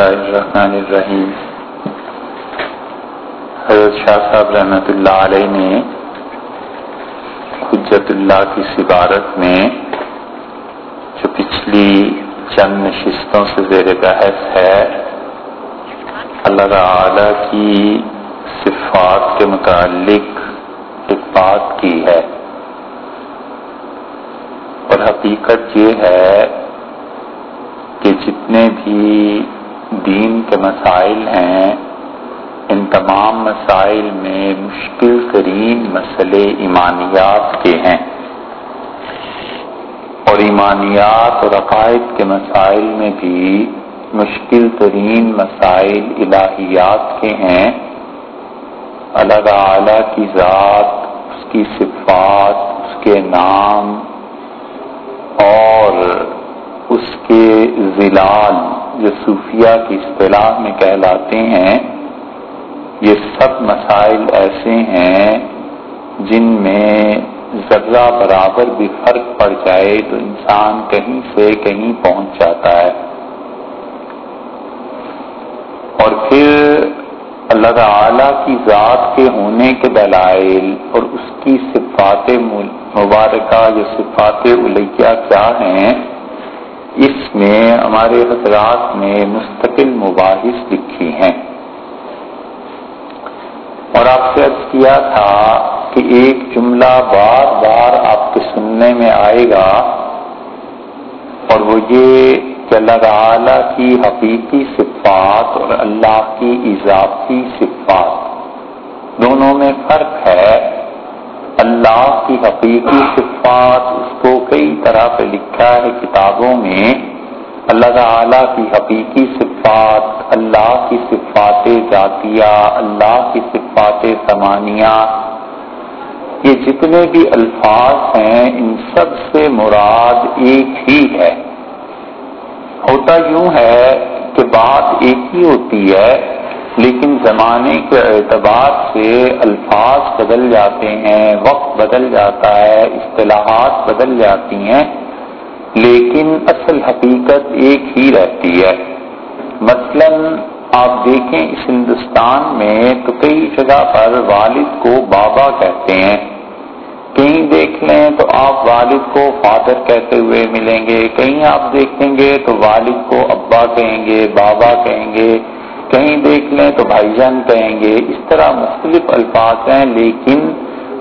اللہ الرحمن الرحیم۔ حضرت شاہ صاحب رحمت اللہ علیہ نے حجت اللہ کی سبارت میں جو پچھلی چند نشستوں سے زیر بحث ہے، اللہ تعالی کی صفات کے متعلق ایک بات کی ہے۔ اور حقیقت یہ ہے مسائل میں مشکل ترین مسئلے ایمانیات کے ہیں۔ اور ایمانیات اور عقائد کے مسائل میں بھی مشکل ترین مسائل الہیات کے ہیں۔ اللہ تعالی کی ذات، اس کی صفات، اس کے نام اور اس کے ضلال جو صوفیہ کی اصطلاح میں کہلاتے ہیں۔ یہ سب مسائل ایسے ہیں جن میں ذرہ برابر بھی فرق پڑ جائے تو انسان کہیں سے کہیں پہنچ جاتا ہے۔ اور پھر اللہ تعالی کی ذات کے ہونے کے دلائل اور اس کی صفات مبارکہ یا صفات الیہ کیا ہیں؟ اس میں ہمارے حضرات نے مستقل مباحث لکھی ہیں۔ سے عرض کیا تھا کہ ایک جملہ بار بار آپ کے سننے میں آئے گا اور وہ یہ کہ اللہ تعالی کی حقیقی صفات اور اللہ کی اضافی صفات دونوں میں فرق ہے۔ اللہ کی حقیقی صفات اس کو کئی طرح پہ لکھا ہے کتابوں میں۔ اللہ تعالی کی حقیقی صفات، اللہ کی صفات ذاتیہ اللہ کی صفات سمانیہ۔ یہ جتنے بھی الفاظ ہیں، ان سب سے مراد ایک ہی ہے۔ ہوتا یوں ہے کہ بات ایک ہی ہوتی ہے، لیکن زمانے کے اعتبار سے الفاظ بدل جاتے ہیں، وقت بدل جاتا ہے، اصطلاحات بدل جاتی ہیں۔ لیکن اصل حقیقت ایک ہی رہتی ہے۔ مثلا آپ دیکھیں اس ہندوستان میں تو کئی جگہ پر والد کو بابا کہتے ہیں۔ کہیں دیکھ لیں تو آپ والد کو فادر کہتے ہوئے ملیں گے، کہیں آپ دیکھیں گے تو والد کو ابا کہیں گے، بابا کہیں گے۔ کہیں دیکھ لیں تو بھائی جان کہیں گے۔ اس طرح مختلف الفاظ ہیں، لیکن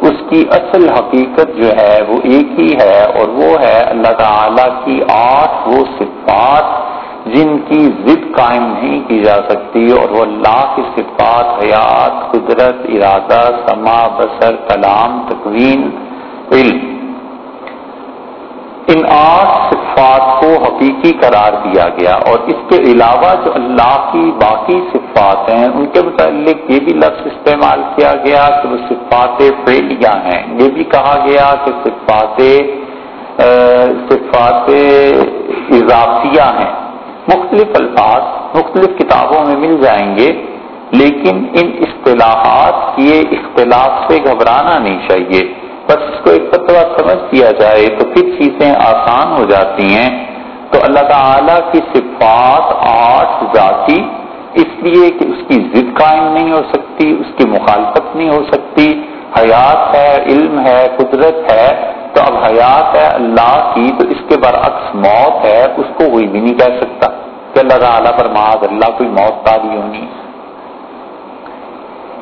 اس کی اصل حقیقت جو ہے وہ ایک ہی ہے اور وہ ہے اللہ تعالیٰ کی آٹھ وہ صفات جن کی ضد قائم نہیں کی جا سکتی اور وہ اللہ کی صفات، حیات، قدرت، ارادہ سما بسر کلام تقوین علم۔ ان آٹھ صفات کو حقیقی قرار دیا گیا اور اس کے علاوہ جو اللہ کی باقی صفات ہیں، ان کے متعلق یہ بھی لفظ استعمال کیا گیا کہ وہ صفات فعلیہ ہیں۔ یہ بھی کہا گیا کہ صفات صفات اضافیہ ہیں۔ مختلف الفاظ مختلف کتابوں میں مل جائیں گے، لیکن ان اصطلاحات کے اختلاف سے گھبرانا نہیں چاہیے۔ بس اس کو ایک فتوا سمجھ دیا جائے تو پھر چیزیں آسان ہو جاتی ہیں۔ تو اللہ تعالی کی صفات آٹھ ذاتی، اس لیے کہ اس کی ضد قائم نہیں ہو سکتی، اس کی مخالفت نہیں ہو سکتی۔ حیات ہے، علم ہے، قدرت ہے۔ تو اب حیات ہے اللہ کی، تو اس کے برعکس موت ہے، اس کو کوئی بھی نہیں کہہ سکتا۔ کہ اللہ تعالیٰ پر معاذ اللہ کوئی موت تاری ہونی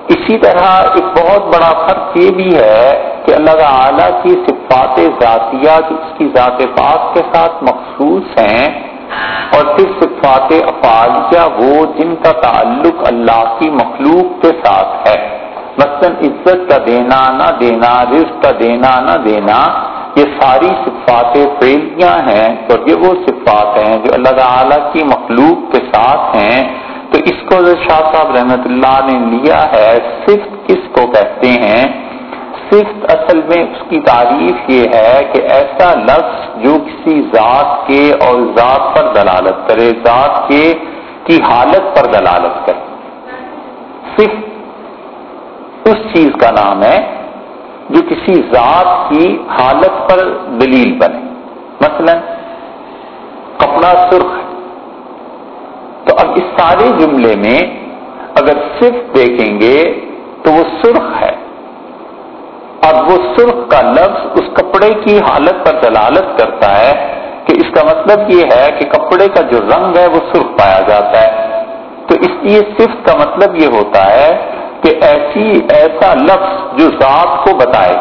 اسی طرح ایک بہت بڑا فرق یہ بھی ہے کہ اللہ تعالیٰ کی صفات ذاتیہ جو اس کی ذات پاک کے ساتھ مخصوص ہیں اور پھر صفات افعالیہ وہ جن کا تعلق اللہ کی مخلوق کے ساتھ ہے۔ مثلا عزت کا دینا، نہ دینا، رزق کا دینا، نہ دینا، یہ ساری صفات فیلیاں ہیں تو یہ وہ صفات ہیں جو اللہ تعالیٰ کی مخلوق کے ساتھ ہیں۔ تو اس کو شاہ صاحب رحمت اللہ نے لیا ہے صرف کس کو کہتے ہیں؟ صفت اصل میں اس کی تعریف یہ ہے کہ ایسا لفظ جو کسی ذات کے اور ذات پر دلالت کرے، ذات کے کی حالت پر دلالت کرے۔ صرف اس چیز کا نام ہے جو کسی ذات کی حالت پر دلیل بنے۔ مثلا کپڑا سرخ تو اب اس سارے جملے میں اگر صرف دیکھیں گے تو وہ سرخ ہے۔ اور وہ سرخ کا لفظ اس کپڑے کی حالت پر دلالت کرتا ہے کہ اس کا مطلب یہ ہے کہ کپڑے کا جو رنگ ہے وہ سرخ پایا جاتا ہے۔ تو اس لیے صفت کا مطلب یہ ہوتا ہے کہ ایسی، ایسا لفظ جو ذات کو بتائے۔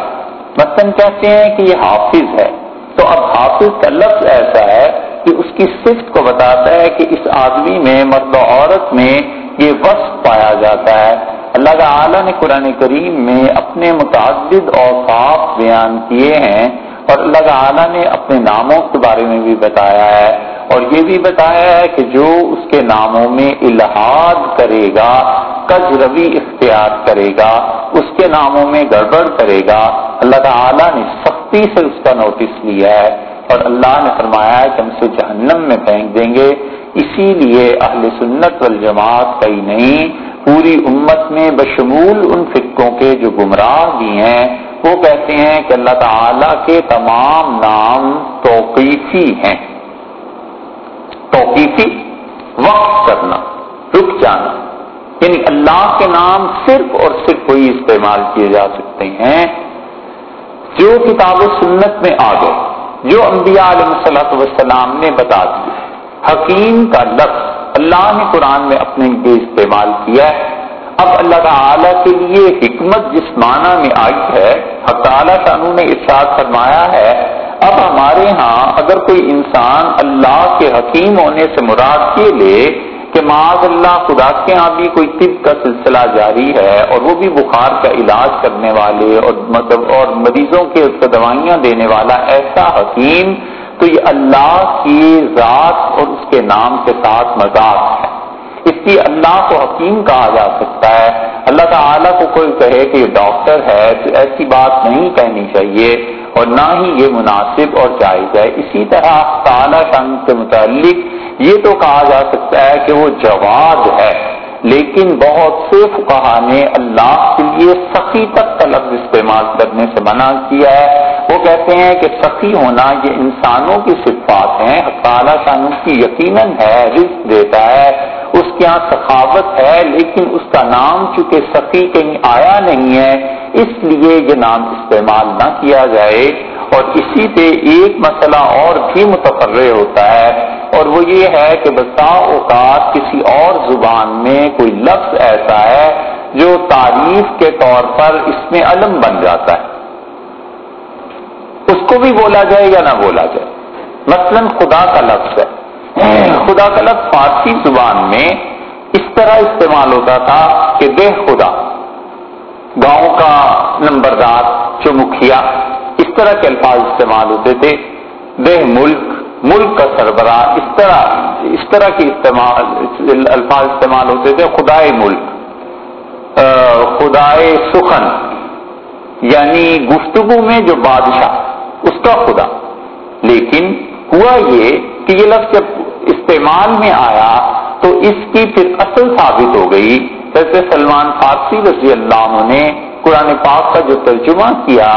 مثلاً کہتے ہیں کہ یہ حافظ ہے۔ تو اب حافظ کا لفظ ایسا ہے کہ اس کی صفت کو بتاتا ہے کہ اس آدمی میں، مرد و عورت میں یہ وصف پایا جاتا ہے۔ اللہ تعالیٰ نے قرآن کریم میں اپنے متعدد اوقاف بیان کیے ہیں اور اللہ تعالیٰ نے اپنے ناموں کے بارے میں بھی بتایا ہے اور یہ بھی بتایا ہے کہ جو اس کے ناموں میں الحاد کرے گا کج روی اختیار کرے گا، اس کے ناموں میں گڑبڑ کرے گا، اللہ تعالیٰ نے سختی سے اس کا نوٹس لیا ہے اور اللہ نے فرمایا ہے کہ ہم سے جہنم میں پھینک دیں گے، اسی لیے اہل سنت والجماعت کئی نہیں پوری امت میں بشمول ان فکوں کے جو گمراہ بھی ہیں، وہ کہتے ہیں کہ اللہ تعالی کے تمام نام توقیفی ہیں۔ توقیفی؟ وقت کرنا، رک جانا۔ یعنی اللہ کے نام صرف اور صرف وہی استعمال کیے جا سکتے ہیں جو کتاب و سنت میں آ گئے جو انبیاء علیہ صلاح وسلام نے بتا دیا حکیم کا لفظ۔ اللہ نے قرآن میں اپنے لیے استعمال کیا ہے۔ اب اللہ تعالیٰ کے لیے حکمت جس معنی میں آئی ہے، حق تعالیٰ قانون نے ارشاد فرمایا ہے، اب ہمارے ہاں اگر کوئی انسان اللہ کے حکیم ہونے سے مراد یہ لے کہ معاذ اللہ خدا کے ہاں بھی کوئی طب کا سلسلہ جاری ہے اور وہ بھی بخار کا علاج کرنے والے اور مطلب اور مریضوں کے دوائیاں دینے والا ایسا حکیم تو یہ اللہ کی ذات اور اس کے نام کے ساتھ مذاق ہے۔ اس لیے اللہ کو حکیم کہا جا سکتا ہے۔ اللہ تعالیٰ کو کوئی کہے کہ یہ ڈاکٹر ہے تو ایسی بات نہیں کہنی چاہیے اور نہ ہی یہ مناسب اور جائز ہے۔ اسی طرح تعالیٰ شان کے متعلق یہ تو کہا جا سکتا ہے کہ وہ جواد ہے۔ لیکن بہت سے فقہ نے اللہ کے لیے سخی تک کا لفظ استعمال کرنے سے منع کیا ہے۔ وہ کہتے ہیں کہ سخی ہونا یہ انسانوں کی صفات ہیں، تعالیٰ شان کی یقیناً ہے، رزق دیتا ہے، اس کے یہاں سخاوت ہے، لیکن اس کا نام چونکہ سخی کہیں آیا نہیں ہے، اس لیے یہ نام استعمال نہ کیا جائے۔ اور اسی پہ ایک مسئلہ اور بھی متفرع ہوتا ہے۔ اور وہ یہ ہے کہ بسا اوقات کسی اور زبان میں کوئی لفظ ایسا ہے جو تعریف کے طور پر اس میں علم بن جاتا ہے۔ اس کو بھی بولا جائے یا نہ بولا جائے۔ مثلا خدا کا لفظ ہے۔ خدا کا لفظ فارسی زبان میں اس طرح استعمال ہوتا تھا کہ دہ خدا۔ گاؤں کا نمبردار جو مکھیا اس طرح کے الفاظ استعمال ہوتے تھے۔ دہ ملک ملک کا سربراہ اس طرح اس طرح کے استعمال، الفاظ استعمال ہوتے تھے، خدائے ملک خدائے سخن یعنی گفتگو میں جو بادشاہ، اس کا خدا۔ لیکن ہوا یہ کہ یہ لفظ جب استعمال میں آیا تو اس کی پھر اصل ثابت ہو گئی۔ جیسے سلمان فارسی رضی اللہ عنہ نے قرآن پاک کا جو ترجمہ کیا،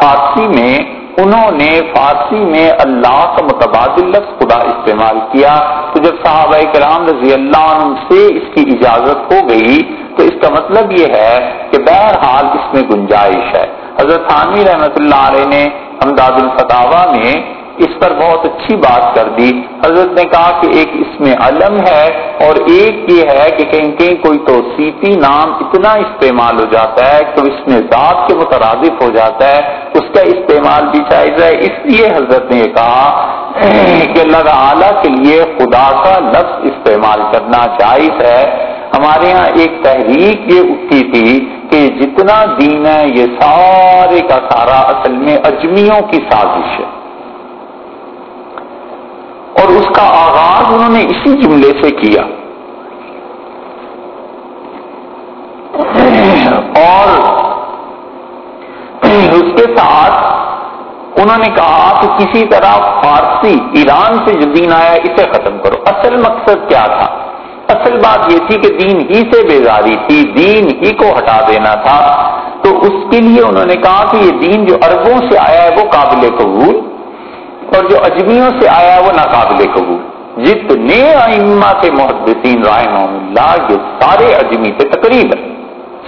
فارسی میں انہوں نے فارسی میں اللہ کا متبادل لفظ خدا استعمال کیا۔ تو جب صحابہ کرام رضی اللہ عنہ سے اس کی اجازت ہو گئی، تو اس کا مطلب یہ ہے کہ بہرحال اس میں گنجائش ہے۔ حضرت حامی رحمۃ اللہ علیہ نے امداد الفتاوا میں اس پر بہت اچھی بات کر دی۔ حضرت نے کہا کہ ایک اس میں علم ہے اور ایک یہ ہے کہ کہیں کہیں کوئی توصیفی نام اتنا استعمال ہو جاتا ہے تو اس میں ذات کے مترادف ہو جاتا ہے۔ اس کا استعمال بھی جائز ہے۔ اس لیے حضرت نے یہ کہا کہ اللہ تعالیٰ کے لیے خدا کا لفظ استعمال کرنا جائز ہے۔ ہمارے ہاں ایک تحریک یہ اٹھی تھی کہ جتنا دین ہے یہ سارے کا سارا اصل میں اجمیوں کی سازش ہے۔ اور اس کا آغاز انہوں نے اسی جملے سے کیا۔ اور اس کے ساتھ انہوں نے کہا کہ کسی طرح فارسی، ایران سے جو دین آیا، اسے ختم کرو۔ اصل مقصد کیا تھا؟ اصل بات یہ تھی کہ دین ہی سے بیزاری تھی، دین ہی کو ہٹا دینا تھا۔ تو اس کے لیے انہوں نے کہا کہ یہ دین جو اربوں سے آیا ہے، وہ قابل قبول اور جو اجمیوں سے آیا وہ ناقابل قبول۔ جتنے ائمہ کے محدثین رائے اللہ یہ سارے اجمی تھے، تقریباً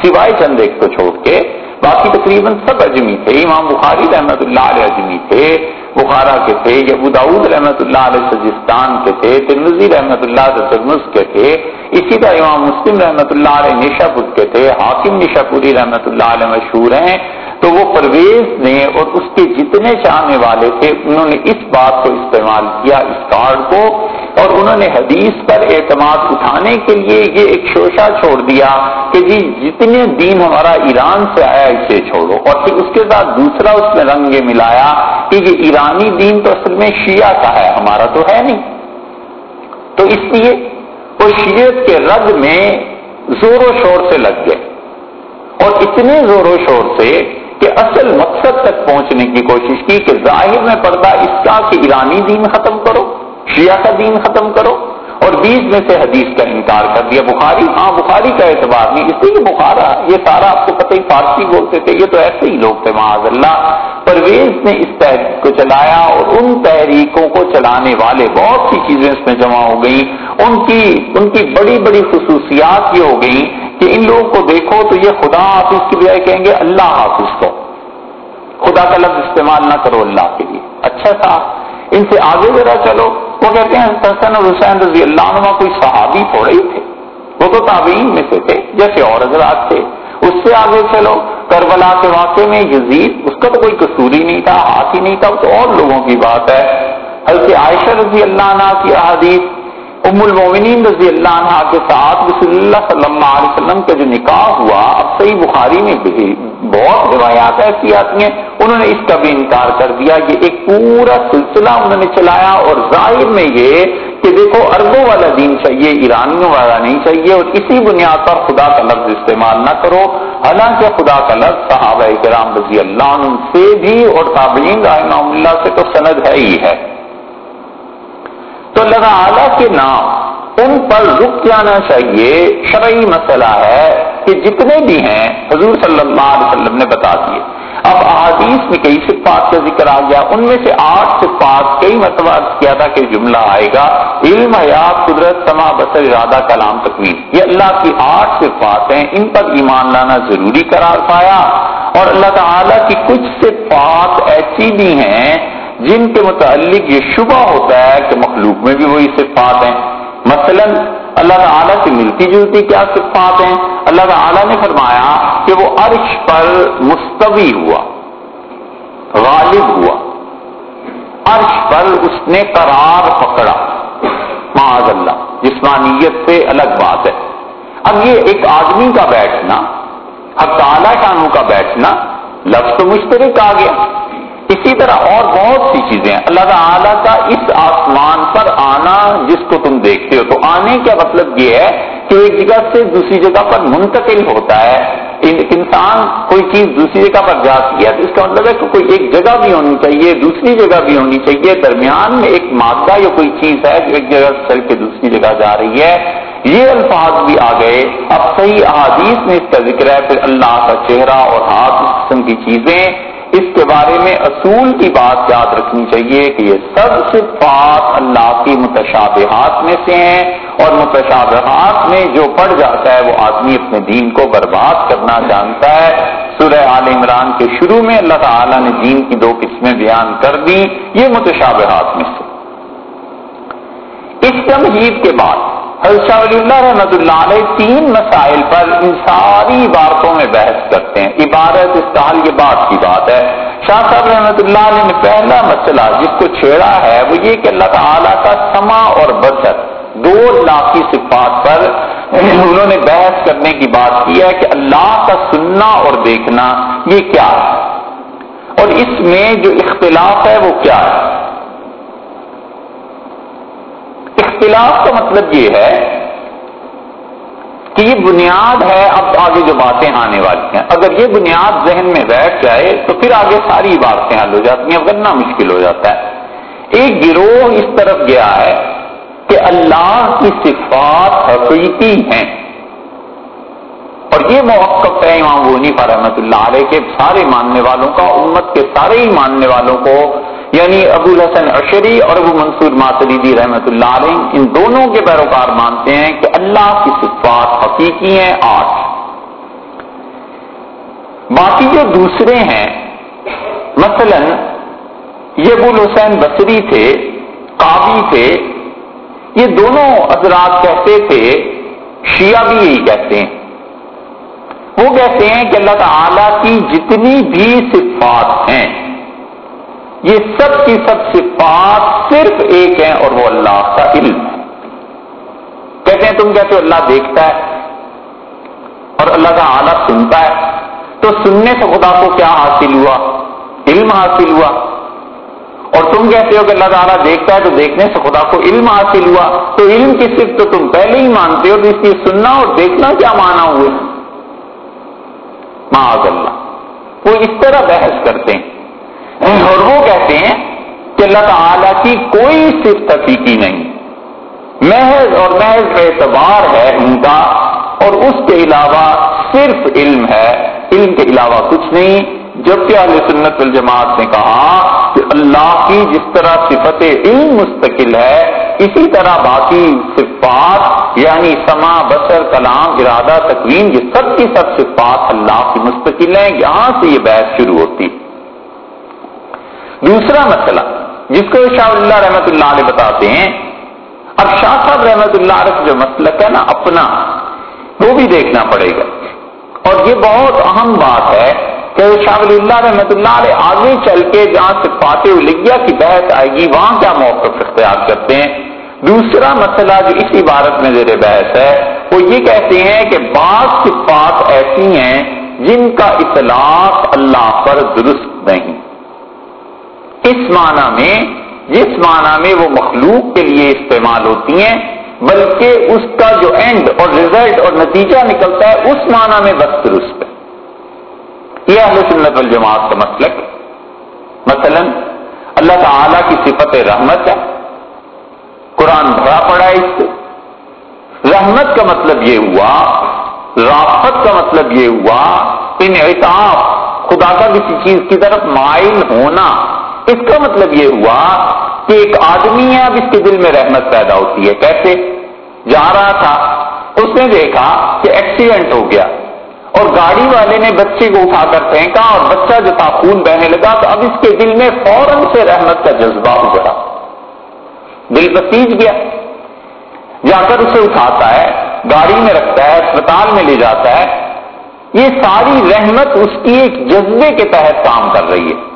سوائے چند ایک کو چھوڑ کے، باقی تقریباً سب اجمی تھے۔ امام بخاری رحمت اللہ علیہ اجمی تھے، بخارا کے تھے، ابو داود رحمت اللہ علیہ سجستان کے تھے ترمزی رحمت اللہ ترمز کے تھے، اسی طرح امام مسلم رحمت اللہ علیہ نشا کے تھے، حاکم نشا پوری رحمت اللہ علیہ مشہور ہیں۔ تو وہ پرویز نے اور اس کے جتنے چاہنے والے تھے، انہوں نے اس بات کو استعمال کیا، اس کارڈ کو، اور انہوں نے حدیث پر اعتماد اٹھانے کے لیے یہ ایک شوشہ چھوڑ دیا کہ جی جتنے دین ہمارا ایران سے آیا، اسے چھوڑو۔ اور پھر اس کے ساتھ دوسرا اس میں رنگ یہ ملایا کہ یہ ایرانی دین تو اصل میں شیعہ کا ہے، ہمارا تو ہے نہیں۔ تو اس لیے وہ شیعت کے رد میں زور و شور سے لگ گئے۔ اور اتنے زور و شور سے کہ اصل مقصد تک پہنچنے کی کوشش کی کہ ظاہر میں پردہ اس کا کہ ایرانی دین ختم کرو، شیعہ کا دین ختم کرو اور بیچ میں سے حدیث کا انکار کر دیا۔ بخاری ہاں بخاری کا اعتبار نہیں اس لیے بخارا، یہ سارا آپ کو پتہ ہی فارسی بولتے تھے، یہ تو ایسے ہی لوگ تھے معاذ اللہ پرویز نے اس تحریک کو چلایا اور ان تحریکوں کو چلانے والے بہت سی چیزیں اس میں جمع ہو گئی ان کی ان کی بڑی بڑی خصوصیات یہ ہو گئی کہ ان لوگوں کو دیکھو تو یہ خدا حافظ کی بجائے کہیں گے اللہ حافظ کو خدا کا لفظ استعمال نہ کرو اللہ کے لیے۔ اچھا تھا۔ ان سے آگے ذرا چلو۔ وہ کہتے ہیں حسن اور حسین رضی اللہ عنہ کوئی صحابی تھوڑے ہی تھے۔ وہ تو تابعین میں سے تھے، جیسے اور حضرات تھے۔ اس سے آگے چلو۔ کربلا کے واقعے میں یزید، اس کا تو کوئی قصور ہی نہیں تھا، ہاتھ ہی نہیں تھا، وہ تو اور لوگوں کی بات ہے۔ حضرت عائشہ رضی اللہ عنہ کی احادیث، ام المومنین رضی اللہ عنہ کے ساتھ رسول اللہ صلی اللہ علیہ وسلم کا جو نکاح ہوا، اب صحیح بخاری میں بہت روایات ایسی آتی ہیں، انہوں نے اس کا بھی انکار کر دیا۔ یہ ایک پورا سلسلہ انہوں نے چلایا اور ظاہر میں یہ کہ دیکھو اربوں والا دین چاہیے، ایرانیوں والا نہیں چاہیے اور اسی بنیاد پر خدا کا لفظ استعمال نہ کرو۔ حالانکہ خدا کا لفظ صحابہ کرام رضی اللہ عنہ سے بھی اور تابعین رحمہ اللہ سے تو سند ہے ہی ہے۔ تو اللہ تعالیٰ کے نام ان پر رک جانا چاہیے، شرعی مسئلہ ہے کہ جتنے بھی ہیں، حضور صلی اللہ علیہ وسلم نے بتا دیے۔ اب احادیث میں کئی صفات کا ذکر آ گیا، ان میں سے آٹھ صفات کئی مرتبہ کیا تھا کہ جملہ آئے گا، علم، حیات، قدرت، سما بسر ارادہ، کلام تقویم یہ اللہ کی آٹھ صفات ہیں، ان پر ایمان لانا ضروری قرار پایا۔ اور اللہ تعالیٰ کی کچھ صفات ایسی بھی ہیں جن کے متعلق یہ شبہ ہوتا ہے کہ مخلوق میں بھی وہی صفات ہیں۔ مثلا اللہ تعالیٰ کی ملتی جلتی کیا صفات ہیں؟ اللہ تعالیٰ نے فرمایا کہ وہ عرش پر مستوی ہوا، غالب ہوا، عرش پر اس نے قرار پکڑا۔ معاذ اللہ، جسمانیت سے الگ بات ہے۔ اب یہ ایک آدمی کا بیٹھنا، حق تعالیٰ شانوں کا بیٹھنا لفظ تو مشترک آ گیا۔ اسی طرح اور بہت سی چیزیں ہیں۔ اللہ تعالیٰ کا اس آسمان پر آنا جس کو تم دیکھتے ہو، تو آنے کا مطلب یہ ہے کہ ایک جگہ سے دوسری جگہ پر منتقل ہوتا ہے۔ انسان کوئی چیز دوسری جگہ پر جاتی ہے، تو اس کا مطلب ہے کہ کوئی ایک جگہ بھی ہونی چاہیے، دوسری جگہ بھی ہونی چاہیے۔ درمیان میں ایک مادہ یا کوئی چیز ہے جو ایک جگہ سے چل کے دوسری جگہ جا رہی ہے۔ یہ الفاظ بھی آ گئے۔ اب صحیح احادیث میں اس کا ذکر ہے، پھر اللہ کا چہرہ اور ہاتھ، اس قسم کی چیزیں۔ اس کے بارے میں اصول کی بات یاد رکھنی چاہیے کہ یہ سب صفات اللہ کی متشابہات میں سے ہیں اور متشابہات میں جو پڑ جاتا ہے وہ آدمی اپنے دین کو برباد کرنا جانتا ہے۔ سورہ عال عمران کے شروع میں اللہ تعالیٰ نے دین کی دو قسمیں بیان کر دی یہ متشابہات میں سے۔ اس تمہید کے بعد حضرت شاہ ولی اللہ رحمۃ اللہ علیہ تین مسائل پر ان ساری عبارتوں میں بحث کرتے ہیں۔ عبارت استعال یہ بات کی بات ہے۔ شاہ صاحب رحمۃ اللہ علیہ نے پہلا مسئلہ جس کو چھیڑا ہے وہ یہ کہ اللہ تعالیٰ کا سما اور بچت دو لاکھی صفات پر انہوں نے بحث کرنے کی بات کی ہے کہ اللہ کا سننا اور دیکھنا یہ کیا ہے۔ اور اس میں جو اختلاف ہے وہ کیا ہے؟ اختلاف کا مطلب یہ ہے کہ یہ بنیاد ہے اب آگے جو باتیں آنے والی ہیں۔ اگر یہ بنیاد ذہن میں بیٹھ جائے تو پھر آگے ساری باتیں حل ہو جاتی ہیں ورنہ مشکل ہو جاتا ہے۔ ایک گروہ اس طرف گیا ہے کہ اللہ کی صفات حقیقی ہیں۔ اور یہ موقف ہے امام غنی فرحمت اللہ علیہ کے سارے ماننے والوں کا، امت کے سارے ہی ماننے والوں کو یعنی ابو الحسن اشری اور ابو منصور ماتریدی رحمت اللہ علیہ، ان دونوں کے پیروکار مانتے ہیں کہ اللہ کی صفات حقیقی ہیں آٹھ باقی جو دوسرے ہیں، مثلا یہ ابو الحسین بصری تھے قابی تھے، یہ دونوں حضرات کہتے تھے، شیعہ بھی یہی کہتے ہیں۔ وہ کہتے ہیں کہ اللہ تعالی کی جتنی بھی صفات ہیں یہ سب کی سب صفات صرف ایک ہیں اور وہ اللہ کا علم کہتے ہیں تم کہتے ہو اللہ دیکھتا ہے اور اللہ کا آلہ سنتا ہے۔ تو سننے سے خدا کو کیا حاصل ہوا؟ علم حاصل ہوا۔ اور تم کہتے ہو کہ اللہ تعالیٰ دیکھتا ہے تو دیکھنے سے خدا کو علم حاصل ہوا۔ تو علم کی صرف تو تم پہلے ہی مانتے ہو، تو اس لیے سننا اور دیکھنا کیا مانا ہوئے؟ معاذ اللہ۔ وہ اس طرح بحث کرتے ہیں۔ اور وہ کہتے ہیں کہ اللہ تعالی کی کوئی صرف حقیقی نہیں، محض اور محض اعتبار ہے ان کا، اور اس کے علاوہ صرف علم ہے۔ علم کے علاوہ کچھ نہیں، جبکہ اہل سنت والجماعت نے کہا کہ اللہ کی جس طرح صفت علم مستقل ہے، اسی طرح باقی صفات یعنی سما بسر کلام، ارادہ تقویم یہ سب کی سب صفات اللہ کی مستقل ہیں۔ یہاں سے یہ بحث شروع ہوتی۔ دوسرا مسئلہ، جس کو شاہ اللہ رحمت اللہ علیہ بتاتے ہیں، اب شاہ صاحب رحمت اللہ علیہ جو مسلک ہے نا، اپنا، وہ بھی دیکھنا پڑے گا۔ اور یہ بہت اہم بات ہے کہ شاہ ولی اللہ رحمت اللہ علیہ آگے چل کے جہاں سے فاتح الگیا کی بحث آئے گی، وہاں کیا موقف اختیار کرتے ہیں؟ دوسرا مسئلہ جو اس عبارت میں زیر بحث ہے، وہ یہ کہتے ہیں کہ بعض صفات ایسی ہیں جن کا اطلاق اللہ پر درست نہیں۔ اس معنی میں، جس معنی میں وہ مخلوق کے لیے استعمال ہوتی ہیں، بلکہ اس کا جو اینڈ اور ریزلٹ اور نتیجہ نکلتا ہے، اس معنی میں بس درست ہے یہ اہل سنت والجماعت کا مسلک مثلا، اللہ تعالی کی صفت رحمت ہے۔ قرآن بھرا پڑا ہے اس سے۔ رحمت کا مطلب یہ ہوا، رافت کا مطلب یہ ہوا ان خدا کا کسی چیز کی طرف مائل ہونا۔ اس کا مطلب یہ ہوا کہ ایک آدمی ہے، اب اس کے دل میں رحمت پیدا ہوتی ہے۔ کیسے؟ جا رہا تھا، اس نے دیکھا کہ ایکسیڈنٹ ہو گیا اور گاڑی والے نے بچے کو اٹھا کر پھینکا اور بچہ جو تھا، خون بہنے لگا تو اب اس کے دل میں فوراً سے رحمت کا جذبہ ابھرا دل بسیج گیا۔ جا کر اسے اٹھاتا ہے، گاڑی میں رکھتا ہے، اسپتال میں لے جاتا ہے۔ یہ ساری رحمت اس کی ایک جذبے کے تحت کام کر رہی ہے۔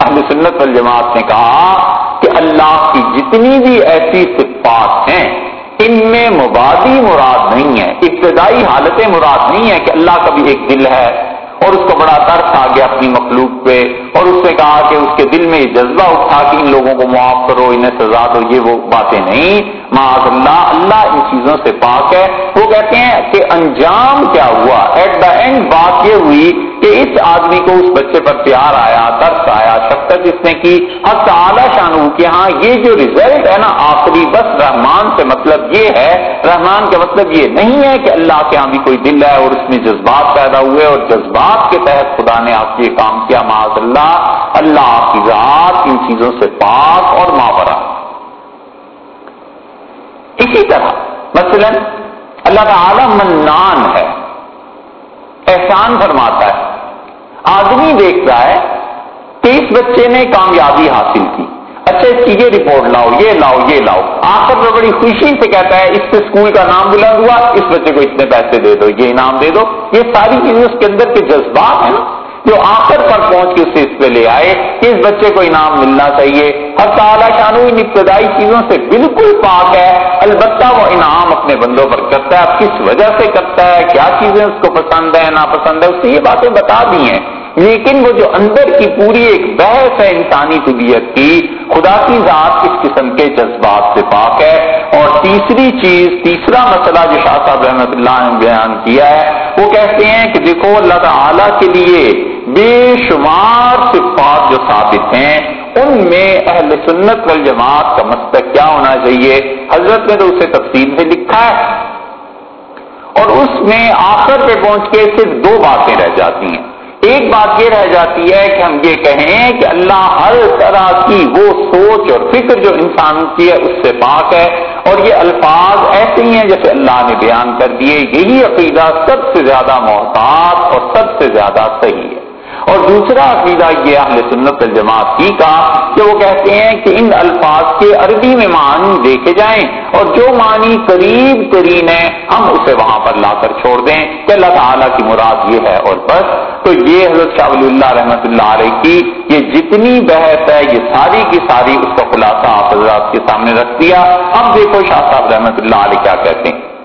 اہل سنت والجماعت نے کہا کہ اللہ کی جتنی بھی ایسی صفات ہیں، ان میں مبادی مراد نہیں ہے، ابتدائی حالتیں مراد نہیں ہے کہ اللہ کا بھی ایک دل ہے اور اس کو بڑا ترس آ گیا اپنی مخلوق پہ اور اس نے کہا کہ اس کے دل میں یہ جذبہ اٹھا کہ ان لوگوں کو معاف کرو، انہیں سزا دو، یہ وہ باتیں نہیں۔ معاذ اللہ اللہ ان چیزوں سے پاک ہے۔ وہ کہتے ہیں کہ انجام کیا ہوا؟ ایٹ دا اینڈ بات یہ ہوئی کہ اس آدمی کو اس بچے پر پیار آیا ترس آیا شکت جس نے کی، حق تعالی شانو کہ ہاں یہ جو ریزلٹ ہے نا، آخری بس رحمان سے مطلب یہ ہے، رحمان کا مطلب یہ نہیں ہے کہ اللہ کے ہاں بھی کوئی دل ہے اور اس میں جذبات پیدا ہوئے اور جذبات کے تحت خدا نے آپ یہ کام کیا معاذ اللہ اللہ کی ذات ان چیزوں سے پاک اور ماورا اسی طرح، مثلا، اللہ تعالی منان ہے۔ احسان فرماتا ہے۔ آدمی دیکھتا ہے کہ اس بچے نے کامیابی حاصل کی۔ اچھا اس کی یہ رپورٹ لاؤ، یہ لاؤ یہ لاؤ۔ آخر میں بڑی خوشی سے کہتا ہے، اس سے اسکول کا نام بلند ہوا، اس بچے کو اتنے پیسے دے دو، یہ انعام دے دو۔ یہ ساری چیزیں اس کے اندر کے جذبات ہیں نا۔ جو آخر پر پہنچ کے اسے اس پہ لے آئے کہ اس بچے کو انعام ملنا چاہیے۔ ہر تعالیٰ شانو ان ابتدائی چیزوں سے بالکل پاک ہے۔ البتہ وہ انعام اپنے بندوں پر کرتا ہے۔ اب کس وجہ سے کرتا ہے؟ کیا چیزیں اس کو پسند ہے ناپسند ہے اس سے یہ باتیں بتا دی ہیں۔ لیکن وہ جو اندر کی پوری ایک بحث ہے انسانی طبیعت کی، خدا کی ذات اس قسم کے جذبات سے پاک ہے۔ اور تیسری چیز، تیسرا مسئلہ جو شاہ صاحب رحمت اللہ نے بیان کیا ہے وہ کہتے ہیں کہ دیکھو اللہ تعالی کے لیے بے شمار صفات جو ثابت ہیں، ان میں اہل سنت والجماعت کا مستق کیا ہونا چاہیے؟ حضرت نے تو اسے تفصیل سے لکھا ہے۔ اور اس میں آخر پہ پہنچ کے صرف دو باتیں رہ جاتی ہیں۔ ایک بات یہ رہ جاتی ہے کہ ہم یہ کہیں کہ اللہ ہر طرح کی وہ سوچ اور فکر جو انسان کی ہے، اس سے پاک ہے۔ اور یہ الفاظ ایسے ہی ہیں جیسے اللہ نے بیان کر دیے، یہی عقیدہ سب سے زیادہ محتاط اور سب سے زیادہ صحیح ہے۔ اور دوسرا عقیدہ یہ اہل سنت الجماعت کی کا کہ وہ کہتے ہیں کہ ان الفاظ کے عربی میں معنی دیکھے جائیں اور جو معنی قریب ترین ہے ہم اسے وہاں پر لا کر چھوڑ دیں کہ اللہ تعالیٰ کی مراد یہ ہے اور بس۔ تو یہ حضرت شاہ ولی اللہ رحمۃ اللہ علیہ کی یہ جتنی بحث ہے، یہ ساری کی ساری اس کا خلاصہ آپ حضرات کے سامنے رکھ دیا۔ اب دیکھو شاہ صاحب رحمۃ اللہ علیہ کیا کہتے ہیں۔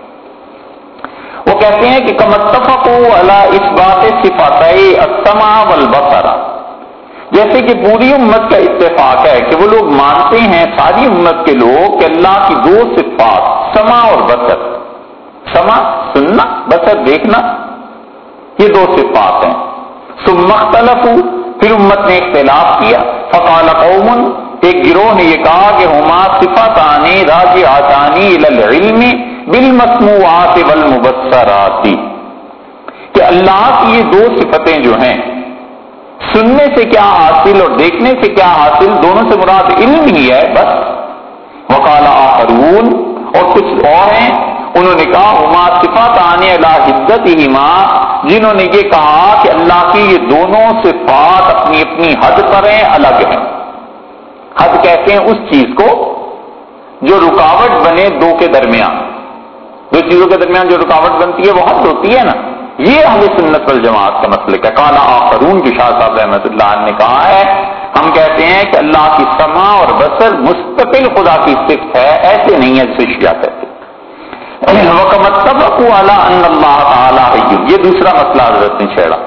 وہ کہتے ہیں کہ کمتفق اللہ اس بات صفات اسما والبصر۔ جیسے کہ پوری امت کا اتفاق ہے کہ وہ لوگ مانتے ہیں، ساری امت کے لوگ کہ اللہ کی دو صفات سما اور بسر سما سننا بسر دیکھنا، یہ دو صفات ہیں۔ سم مختلف پھر امت نے اختلاف کیا۔ فقال قوم، ایک گروہ نے یہ کہا کہ ہما صفات آنے راج آسانی علم بل والمبصرات۔ کہ اللہ کی یہ دو صفتیں جو ہیں، سننے سے کیا حاصل اور دیکھنے سے کیا حاصل، دونوں سے مراد علم ہی ہے بس۔ وکال آخرون اور کچھ اور ہیں۔ انہوں نے کہا ہما صفات آنے اللہ حدت ہی جنہوں نے یہ کہا کہ اللہ کی یہ دونوں صفات اپنی اپنی حد پر ہیں، الگ ہیں۔ حد کہتے ہیں اس چیز کو جو رکاوٹ بنے دو کے درمیان۔ دو چیزوں کے درمیان جو رکاوٹ بنتی ہے وہ حد ہوتی ہے نا۔ یہ اہل سنت والجماعت کا مسئلہ ہے۔ کالا آخرون جو شاہ صاحب رحمۃ اللہ نے کہا ہے، ہم کہتے ہیں کہ اللہ کی سما اور بسر مستقل خدا کی صفت ہے، ایسے نہیں ہے جسے شیعہ کہتے اللہ تعالیٰ یہ دوسرا مسئلہ حضرت نے چھیڑا۔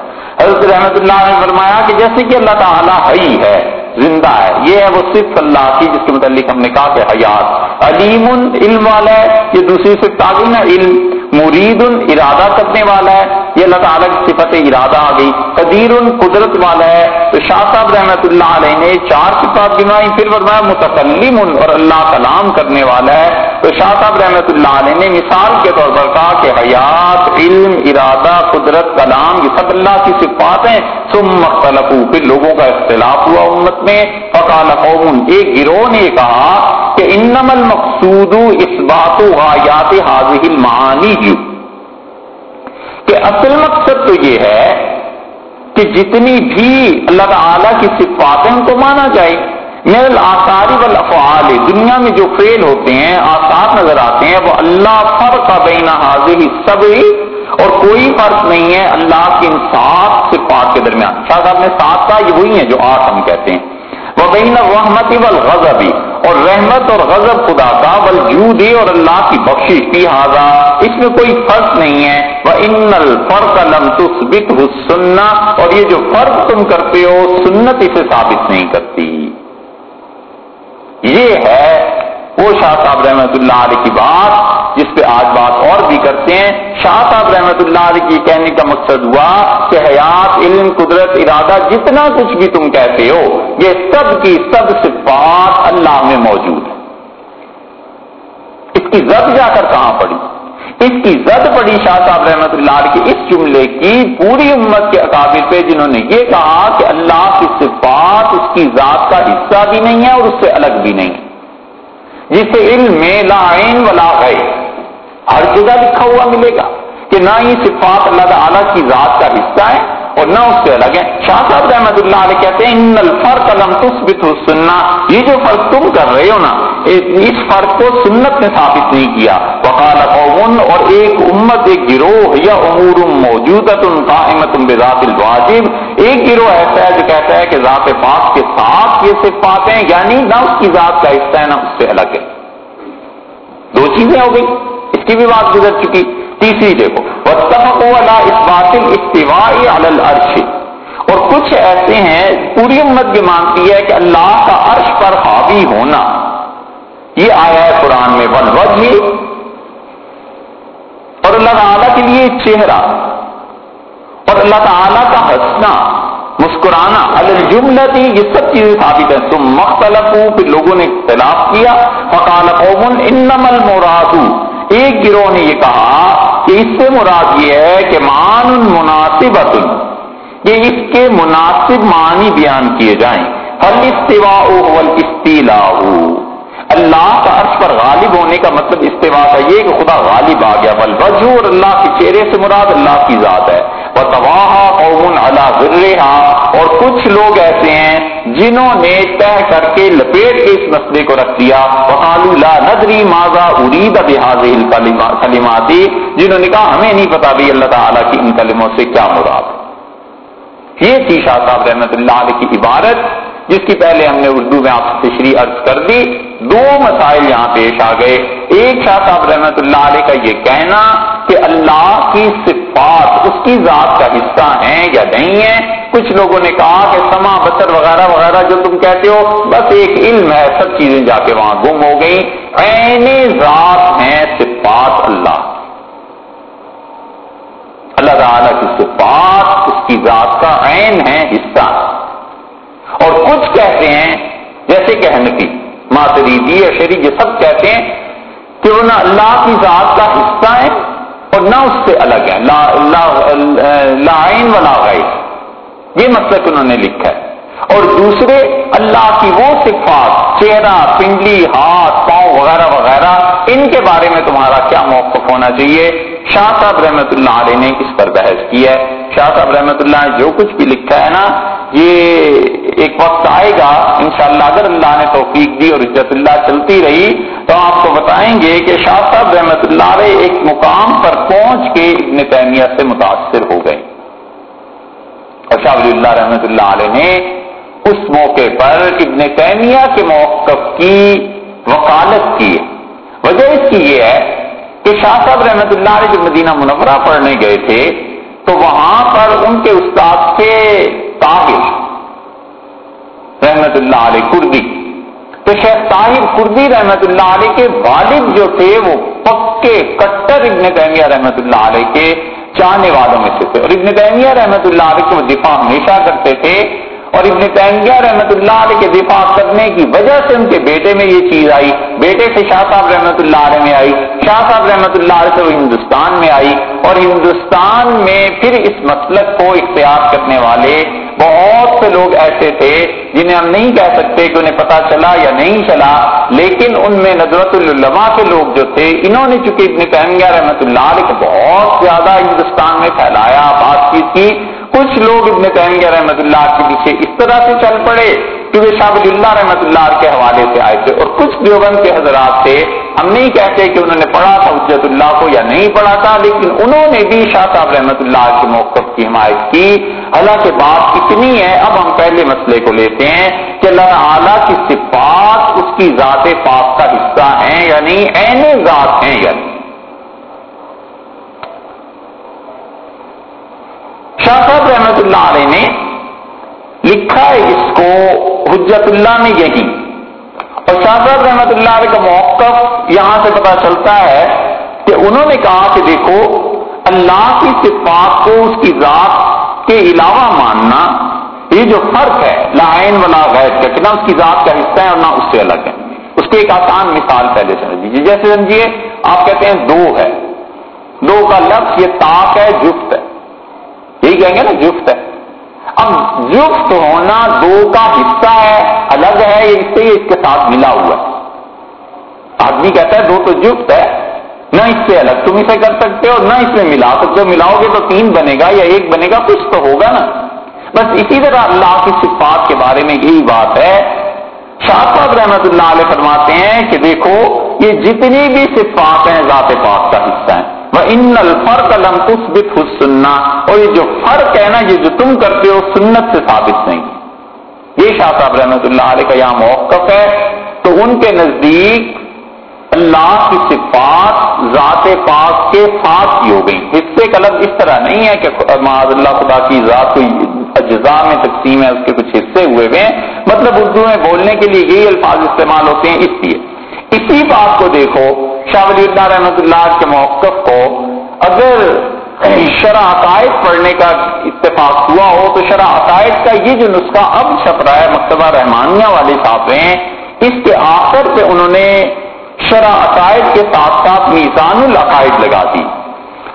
حضرت رحمت اللہ نے فرمایا کہ جیسے کہ اللہ تعالیٰ ہی ہے زندہ ہے۔ یہ ہے وہ صرف اللہ کی جس کے متعلق ہم نے کہا کہ حیات۔ علیم علم والا ہے، یہ دوسری صرف تعلیم ہے، علم۔ مرید ارادہ کرنے والا ہے، یہ اللہ تعالیٰ کی صفت ارادہ آ گئی۔ قدیر قدرت والا ہے۔ تو شاہ صاحب رحمۃ اللہ علیہ نے چار صفات گنوائی پھر فرمایا متکلم اور اللہ کلام کرنے والا ہے۔ تو شاہ صاحب رحمۃ اللہ علیہ نے مثال کے طور پر کہا کہ حیات، علم، ارادہ، قدرت، کلام، یہ سب اللہ کی صفات ہیں۔ سم مختلف پھر لوگوں کا اختلاف ہوا امت میں۔ فقال قوم، ایک گروہ نے کہا کہ انم المقصود اس بات حایات حاضر المعانی کہ اصل مقصد تو یہ ہے کہ جتنی بھی اللہ تعالی کی صفات ہیں ان کو مانا جائے۔ میرے آثاری والافعال، دنیا میں جو فیل ہوتے ہیں، آثار نظر آتے ہیں، وہ اللہ فرق بین حاضر سب اور کوئی فرق نہیں ہے اللہ کے ان سات صفات کے درمیان۔ شاہ صاحب نے سات کا یہ وہی ہیں جو آٹھ ہم کہتے ہیں۔ وہ بین رحمت والغضب۔ اور رحمت اور غضب خدا کا، بل اور اللہ کی بخشش بھی حاضا اس میں کوئی فرق نہیں ہے۔ وہ ان الفرق لم تثبت سننا اور یہ جو فرق تم کرتے ہو، سنت اسے ثابت نہیں کرتی۔ یہ ہے وہ شاہ صاحب رحمت اللہ علیہ کی بات جس پہ آج بات اور بھی کرتے ہیں۔ شاہ صاحب رحمت اللہ علیہ کی کہنے کا مقصد ہوا کہ حیات، علم، قدرت، ارادہ، جتنا کچھ بھی تم کہتے ہو، یہ سب کی سب صفات اللہ میں موجود ہے اس کی زد جا کر کہاں پڑی اس کی زد پڑی شاہ صاحب رحمت اللہ علیہ کی اس جملے کی پوری امت کے اکابر پہ، جنہوں نے یہ کہا کہ اللہ کی صفات اس کی ذات کا حصہ بھی نہیں ہے اور اس سے الگ بھی نہیں ہے۔ جسے علم میں لا عین ولا غیر. ہر جگہ لکھا ہوا ملے گا کہ نہ ہی صفات اللہ تعالیٰ کی ذات کا حصہ ہے اور نہ اس سے الگ ہے شاہ صاحب رحمت اللہ علیہ کہتے ہیں، ان الفرق لم تثبت سننا یہ جو فرق تم کر رہے ہو نا، اس فرق کو سنت نے ثابت نہیں کیا۔ وقال قوم، اور ایک امت، ایک گروہ، یا امور موجودہ قائمت بذات الواجب۔ ایک گروہ ایسا ہے جو کہتا ہے کہ ذات پاک کے ساتھ یہ صفات ہیں یعنی نہ اس کی ذات کا حصہ ہے، نہ اس سے الگ ہے۔ دو چیزیں ہو گئی۔ اس کی بھی بات گزر چکی۔ تیسری دیکھو اس باطل استوائی اور کچھ ایسے ہیں، پوری امت یہ مانتی ہے کہ اللہ کا عرش پر حاوی ہونا۔ یہ آیا ہے قرآن میں ون وجہ۔ اور اللہ تعالیٰ کے لیے چہرہ۔ اور اللہ تعالیٰ کا ہنسنا، مسکرانا۔ الجملتی، یہ سب چیزیں ثابت ہیں۔ تم مختلف پھر لوگوں نے اختلاف کیا۔ فقال قوم انما المراد۔ ایک گروہ نے یہ کہا کہ اس سے مراد یہ ہے کہ مان مناسب کہ اس کے مناسب معنی بیان کیے جائیں۔ حل استوا استیلا اللہ کا عرش پر غالب ہونے کا مطلب استوا کا یہ کہ خدا غالب آ گیا۔ بل وجہ اور اللہ کے چہرے سے مراد اللہ کی ذات ہے۔ وہ تباہ قوم اللہ اور کچھ لوگ ایسے ہیں جنہوں نے طے کر کے لپیٹ کے اس مسئلے کو رکھ دیا۔ لا ندری ماضا ارید بحاظ کلیماتی جنہوں نے کہا، ہمیں نہیں پتا بھی اللہ تعالیٰ کی ان کلموں سے کیا مراد۔ یہ تھی شاہ صاحب رحمت اللہ علیہ کی عبارت، جس کی پہلے ہم نے اردو میں آپ سے تشریح عرض کر دی۔ دو مسائل یہاں پیش آ گئے۔ ایک شاہ صاحب رحمت اللہ علیہ کا یہ کہنا کہ اللہ کی صفات اس کی ذات کا حصہ ہیں یا نہیں ہے کچھ لوگوں نے کہا کہ سما بسر وغیرہ وغیرہ جو تم کہتے ہو، بس ایک علم ہے، سب چیزیں جا کے وہاں گم ہو گئی عین ذات ہیں صفات اللہ۔ اللہ تعالیٰ کی صفات اس کی ذات کا عین ہے، حصہ۔ اور کچھ کہتے ہیں، جیسے کہ حنفی، ماتریدی اشری یہ سب کہتے ہیں کہ وہ نہ اللہ کی ذات کا حصہ ہے اور نہ اس سے الگ ہے. لا لا عین ولا غیر. یہ مطلب انہوں نے لکھا ہے. اور دوسرے اللہ کی وہ صفات، چہرہ، پنڈلی، ہاتھ، پاؤں وغیرہ وغیرہ، ان کے بارے میں تمہارا کیا موقف ہونا چاہیے؟ شاہ صاحب رحمت اللہ علیہ نے اس پر بحث کی ہے۔ شاہ صاحب رحمت اللہ نے جو کچھ بھی لکھا ہے نا، یہ ایک وقت آئے گا، انشاءاللہ اگر اللہ نے توفیق دی اور عزت اللہ چلتی رہی، تو آپ کو بتائیں گے کہ شاہ صاحب رحمت اللہ علیہ ایک مقام پر پہنچ کے ابن تیمیہ سے متاثر ہو گئے۔ اور شاہ ولی اللہ رحمت اللہ علیہ نے اس موقع پر ابن تیمیہ کے موقف کی وکالت کی ہے۔ وجہ اس کی یہ ہے کہ شاہ صاحب رحمت اللہ علیہ جب مدینہ منورہ پڑھنے گئے تھے تو وہاں پر ان کے استاد تھے طاہر، رحمت اللہ علیہ کردی۔ تو شیخ طاہر کردی، رحمت اللہ علیہ کے والد جو تھے، وہ پکے کٹر ابن تیمیہ رحمت اللہ علیہ کے چاہنے والوں میں سے تھے۔ اور ابن تیمیہ رحمت اللہ علیہ کے وہ دفاع ہمیشہ کرتے تھے۔ اور ابن تینگیا رحمت اللہ علیہ کے دفاع کرنے کی وجہ سے ان کے بیٹے میں یہ چیز آئی۔ بیٹے سے شاہ صاحب رحمت اللہ علیہ میں آئی۔ شاہ صاحب رحمت اللہ علیہ سے وہ ہندوستان میں آئی اور ہندوستان میں پھر اس مسلک کو اختیار کرنے والے بہت سے لوگ ایسے تھے جنہیں ہم نہیں کہہ سکتے کہ انہیں پتا چلا یا نہیں چلا، لیکن ان میں نظرت العلماء کے لوگ جو تھے، انہوں نے چونکہ ابن تیمیہ رحمت اللہ علیہ کو بہت زیادہ ہندوستان میں پھیلایا، بات چیت کی۔ کچھ لوگ ابن تیمیہ رحمت اللہ کے پیچھے اس طرح سے چل پڑے کہ وہ شاہ اللہ رحمت اللہ کے حوالے سے آئے تھے اور کچھ دیوبند کے حضرات تھے۔ ہم نہیں کہتے کہ انہوں نے پڑھا تھا حجت اللہ کو یا نہیں پڑھا تھا، لیکن انہوں نے بھی شاہ صاحب رحمت اللہ کے موقف کی حمایت کی۔ حالانکہ بات اتنی ہے، اب ہم پہلے مسئلے کو لیتے ہیں کہ اللہ تعالیٰ کی صفات اس کی ذات پاک کا حصہ ہیں یعنی این ذات ہیں یعنی شاہ صاحب رحمت اللہ علیہ نے لکھا ہے اس کو حجت اللہ میں یہی۔ اور شاہ صاحب رحمت اللہ علیہ کا موقف یہاں سے پتا چلتا ہے کہ انہوں نے کہا کہ دیکھو، اللہ کی صفات کو اس کی ذات کے علاوہ ماننا یہ جو فرق ہے لائن ولا غیر کا کہ نہ اس کی ذات کا حصہ ہے اور نہ اس سے الگ ہے۔ اس کی ایک آسان مثال پہلے سمجھ لیجیے جیسے سمجھیے، آپ کہتے ہیں دو ہے۔ دو کا لفظ یہ تاک ہے، جفت ہے۔ یہی کہیں گے نا جفت ہے۔ اب جفت ہونا دو کا حصہ ہے، الگ ہے، اس سے اس کے ساتھ ملا ہوا ہے۔ آدمی کہتا ہے دو تو جفت ہے، نہ اس سے الگ تم اسے کر سکتے ہو، نہ اس میں ملا۔ سکتے ہو ملاؤ گے تو تین بنے گا یا ایک بنے گا، کچھ تو ہوگا نا۔ بس اسی طرح اللہ کی صفات کے بارے میں یہی بات ہے۔ شاہ صاحب رحمت اللہ علیہ فرماتے ہیں کہ دیکھو، یہ جتنی بھی صفات ہیں ذات پاک کا حصہ ہیں۔ ان الفرق لم تثبت سننا۔ اور یہ جو فرق ہے نا، یہ جو تم کرتے ہو، سنت سے ثابت نہیں۔ یہ شاہ صاحب رحمت اللہ علیہ کا یہاں موقف ہے۔ تو ان کے نزدیک اللہ کی صفات ذات پاک کے ساتھ کی ہو گئی۔ حصے کا لفظ اس طرح نہیں ہے کہ معاذ اللہ خدا کی ذات کوئی اجزاء میں تقسیم ہے، اس کے کچھ حصے ہوئے ہوئے ہیں۔ مطلب اردو میں بولنے کے لیے یہی الفاظ استعمال ہوتے ہیں، اس لیے۔ اسی بات کو دیکھو، شاہ ولی اللہ رحمت اللہ کے موقف کو اگر شرح عقائد پڑھنے کا اتفاق ہوا ہو، تو شرح عقائد کا یہ جو نسخہ اب چھپ رہا ہے، مکتبہ رحمانیہ والے صاحب ہیں، اس کے آخر پہ انہوں نے شرح عقائد کے ساتھ ساتھ میزان العقائد لگا دی۔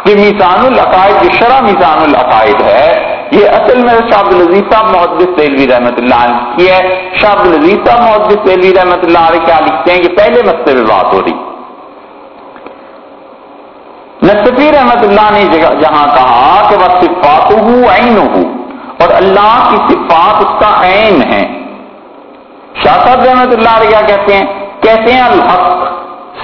یہ میزان العقائد جو شرح میزان العقائد ہے یہ اصل میں شاہ عبد العزیز صاحب محدث سیلوی رحمۃ اللہ علیہ کی ہے۔ شاہ عبد العزیز صاحب محدث سیلوی رحمۃ اللہ علیہ کیا لکھتے ہیں؟ کہ پہلے مسئلے میں بات ہو رہی۔ نصفی رحمت اللہ نے جہاں کہا کہ وہ صفات ہوں عین اور اللہ کی صفات اس کا عین ہے شاہ صاحب رحمت اللہ علیہ کیا کہتے ہیں؟ کہتے ہیں الحق۔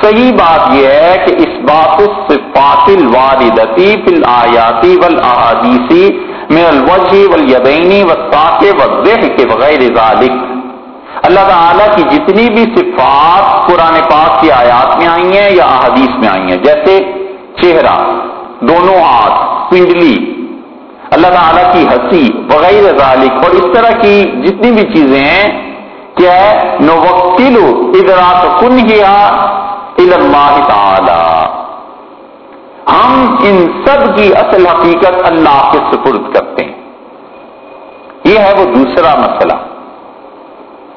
صحیح بات یہ ہے کہ اس بات الصفات الواردتی فی الآیاتی والاحادیثی من الوجہ والیدینی والساق والذہ کے بغیر ذالک۔ اللہ تعالیٰ کی جتنی بھی صفات قرآن پاک کی آیات میں آئی ہیں یا احادیث میں آئی ہیں، جیسے چہرہ، دونوں ہاتھ، پنڈلی، اللہ تعالیٰ کی ہنسی وغیرہ ذالک، اور اس طرح کی جتنی بھی چیزیں ہیں، کیا ہے؟ نو وکیلو ادراک کن ہیا اللہ تعالی۔ ہم ان سب کی اصل حقیقت اللہ کے سپرد کرتے ہیں۔ یہ ہے وہ دوسرا مسئلہ۔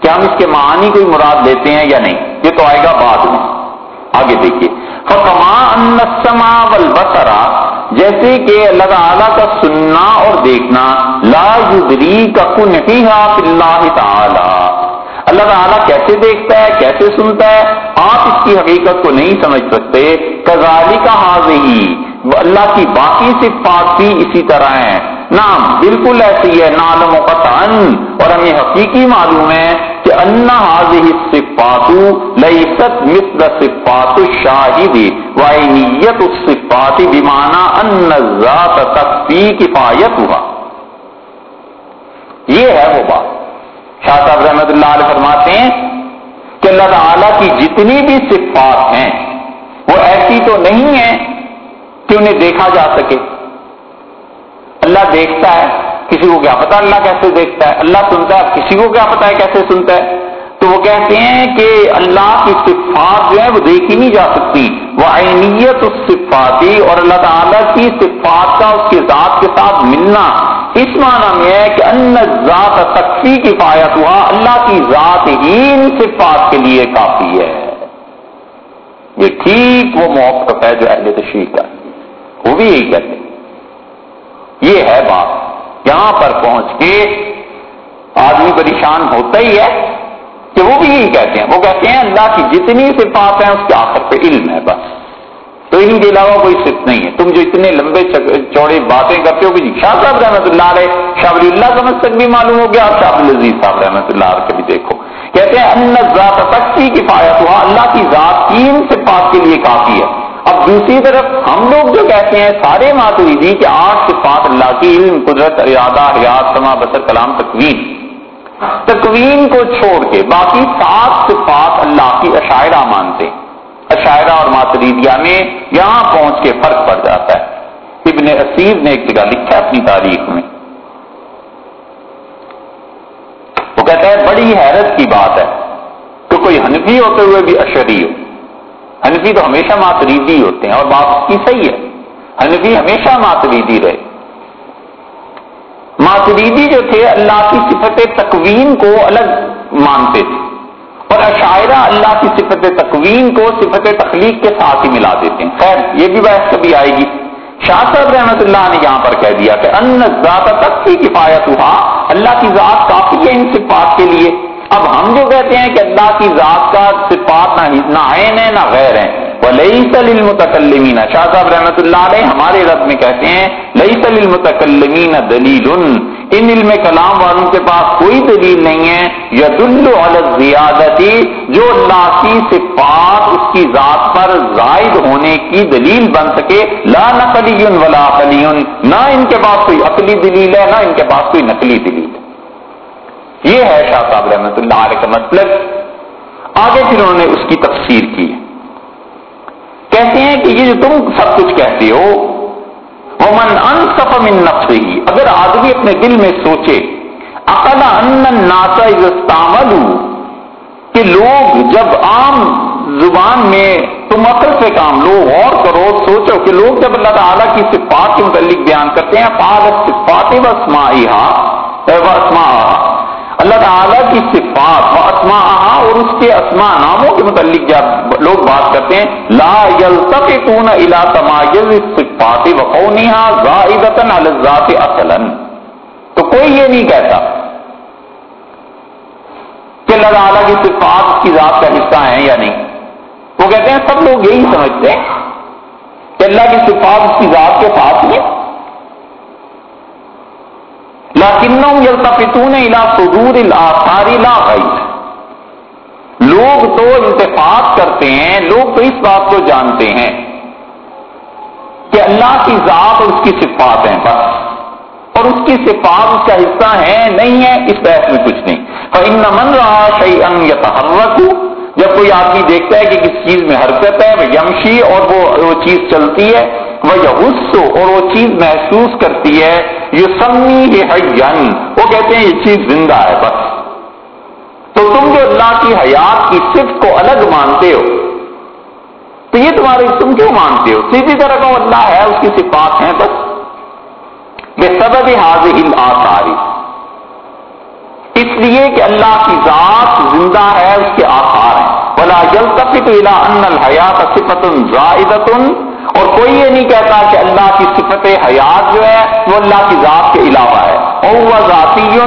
کیا ہم اس کے معنی کوئی مراد دیتے ہیں یا نہیں؟ یہ تو آئے گا بعد میں۔ آگے دیکھیے۔ فکما انسما بسرا جیسے کہ اللہ تعالیٰ کا سننا اور دیکھنا، لا یدری کا کن ہی اللہ تعالی اللہ تعالیٰ کیسے دیکھتا ہے، کیسے سنتا ہے؟ آپ اس کی حقیقت کو نہیں سمجھ سکتے۔ کزالی کا حاضی اللہ کی باقی صفات بھی اسی طرح ہیں۔ نام بالکل ایسی ہے نالم و قطعن اور ہمیں حقیقی معلوم ہے کہ ان حاضی صفات لیست مثل صفات الشاہد وعینیت الصفات بمانا ان ذات تکفی کفایت ہوا یہ ہے وہ بات۔ شاہ صاحب رحمت اللہ علیہ فرماتے ہیں کہ اللہ تعالیٰ کی جتنی بھی صفات ہیں، وہ ایسی تو نہیں ہیں کہ انہیں دیکھا جا سکے۔ اللہ دیکھتا ہے، کسی کو کیا پتا اللہ کیسے دیکھتا ہے، اللہ سنتا ہے، کسی کو کیا پتا ہے کیسے سنتا ہے۔ تو وہ کہتے ہیں کہ اللہ کی صفات جو ہے وہ دیکھی نہیں جا سکتی۔ وہ عینیت اس صفاتی اور اللہ تعالیٰ کی صفات کا اس کے ذات کے ساتھ ملنا۔ اس معنی میں ہے کہ ان ذات تقفی کی پایت ہوا، اللہ کی ذات ہی ان صفات کے لیے کافی ہے۔ یہ ٹھیک وہ موقف ہے جو اہل تشریح کا وہ بھی یہی کہتے ہیں۔ یہ ہے بات۔ یہاں پر پہنچ کے آدمی پریشان ہوتا ہی ہے کہ وہ بھی یہی کہتے ہیں۔ وہ کہتے ہیں اللہ کی جتنی صفات ہیں اس کے آخر پہ علم ہے بس۔ تو انہیں کے علاوہ کوئی صرف نہیں ہے۔ تم جو اتنے لمبے چوڑے باتیں کرتے ہو کہ جی شاہ صاحب رحمۃ اللہ علیہ، شاہ ولی اللہ کا مستق بھی معلوم ہو گیا اور شاہ العزیز صاحب رحمۃ اللہ علیہ کے بھی دیکھو۔ کہتے ہیں، ان ذات تک کی کفایت ہوا اللہ کی ذات تین صفات کے لیے کافی ہے۔ اب دوسری طرف ہم لوگ جو کہتے ہیں، سارے ماتوریدی کہ آٹھ صفات اللہ کی، علم، قدرت، ارادہ ریاض سما بسر کلام، تکوین۔ تکوین کو چھوڑ کے باقی سات صفات اللہ کی عشاعرہ مانتے عشاعرہ اور ماتریدیا میں یہاں پہنچ کے فرق پڑ جاتا ہے۔ ابن اسیر نے ایک جگہ لکھا اپنی تاریخ میں۔ وہ کہتا ہے، بڑی حیرت کی بات ہے کہ کوئی حنفی ہوتے ہوئے بھی اشری ہو۔ حنفی تو ہمیشہ ماتریدی ہوتے ہیں اور بات اس کی صحیح ہے۔ حنفی ہمیشہ ماتریدی رہے۔ ماتریدی جو تھے، اللہ کی صفت تکوین کو الگ مانتے تھے۔ اور عشاعرہ اللہ کی صفت تقویم کو صفت تخلیق کے ساتھ ہی ملا دیتے ہیں۔ خیر، یہ بھی بحث کبھی آئے گی۔ شاہ صاحب رحمت اللہ نے یہاں پر کہہ دیا کہ ان ذات تک کی کفایت ہوا اللہ کی ذات کافی ہے ان صفات کے لیے۔ اب ہم جو کہتے ہیں کہ اللہ کی ذات کا صفات نہ عین ہے، نہ غیر ہے۔ لئی سلیل شاہ صاحب رحمۃ اللہ علیہ ہمارے رب میں کہتے ہیں لئی سلیل متکلمین دلیل ان علم کلام والوں کے پاس کوئی دلیل نہیں ہے۔ ید زیادتی جو اللہ کی صفات اس کی ذات پر زائد ہونے کی دلیل بن سکے۔ لا نقلی ولا عقلی۔ نہ ان کے پاس کوئی عقلی دلیل ہے، نہ ان کے پاس کوئی نقلی دلیل۔ ہے یہ ہے شاہ صاحب رحمۃ اللہ علیہ کا مطلب۔ آگے پھر انہوں نے اس کی تفسیر کی، کہتے ہیں کہ یہ جو تم سب کچھ کہتے ہو وہ من انصف من نفسه، اگر آدمی اپنے دل میں سوچے عقل ان الناس کہ لوگ جب عام زبان میں تم عقل سے کام لو، غور کرو، سوچو کہ لوگ جب اللہ تعالیٰ کی صفات کے متعلق بیان کرتے ہیں پاک صفات و اسماعیہ و اسماء اللہ تعالیٰ کی صفات و اسما اور اس کے اسما ناموں کے متعلق جب لوگ بات کرتے ہیں، لا یلتفتون الى تمایز صفات وقونها زائدتا علی الذات اصلا۔ تو کوئی یہ نہیں کہتا کہ اللہ تعالیٰ کی صفات کی ذات کا حصہ ہیں یا نہیں۔ وہ کہتے ہیں، سب لوگ یہی سمجھتے ہیں کہ اللہ کی صفات اس کی ذات کے ساتھ میں لاکن یلتفتون الى صدور الاثار لا غیر لوگ تو انتفاق کرتے ہیں، لوگ تو اس بات کو جانتے ہیں کہ اللہ کی ذات اور اس کی صفات ہیں بس۔ اور اس کی صفات، اس کا حصہ ہے، نہیں ہے، اس بحث میں کچھ نہیں۔ ان من رہا شعی ان جب کوئی آدمی دیکھتا ہے کہ کس چیز میں حرکت ہے، وہ یمشی اور وہ وہ چیز چلتی ہے، وہ یس اور وہ چیز محسوس کرتی ہے۔ یہ سمی ہے وہ کہتے ہیں، یہ چیز زندہ ہے، بس۔ تو تم جو اللہ کی حیات کی صفت کو الگ مانتے ہو، تو یہ تمہارے تم کیوں مانتے ہو؟ سیدھی طرح کا اللہ ہے، اس کی صفات ہیں، بس۔ بے سبب حاضر آساری اس لیے کہ اللہ کی ذات زندہ ہے، اس کے آثار ہیں۔ بلا جل تک تو ان الحیات صفت زائدت اور کوئی یہ نہیں کہتا کہ اللہ کی صفت حیات جو ہے وہ اللہ کی ذات کے علاوہ ہے۔ اور ذاتی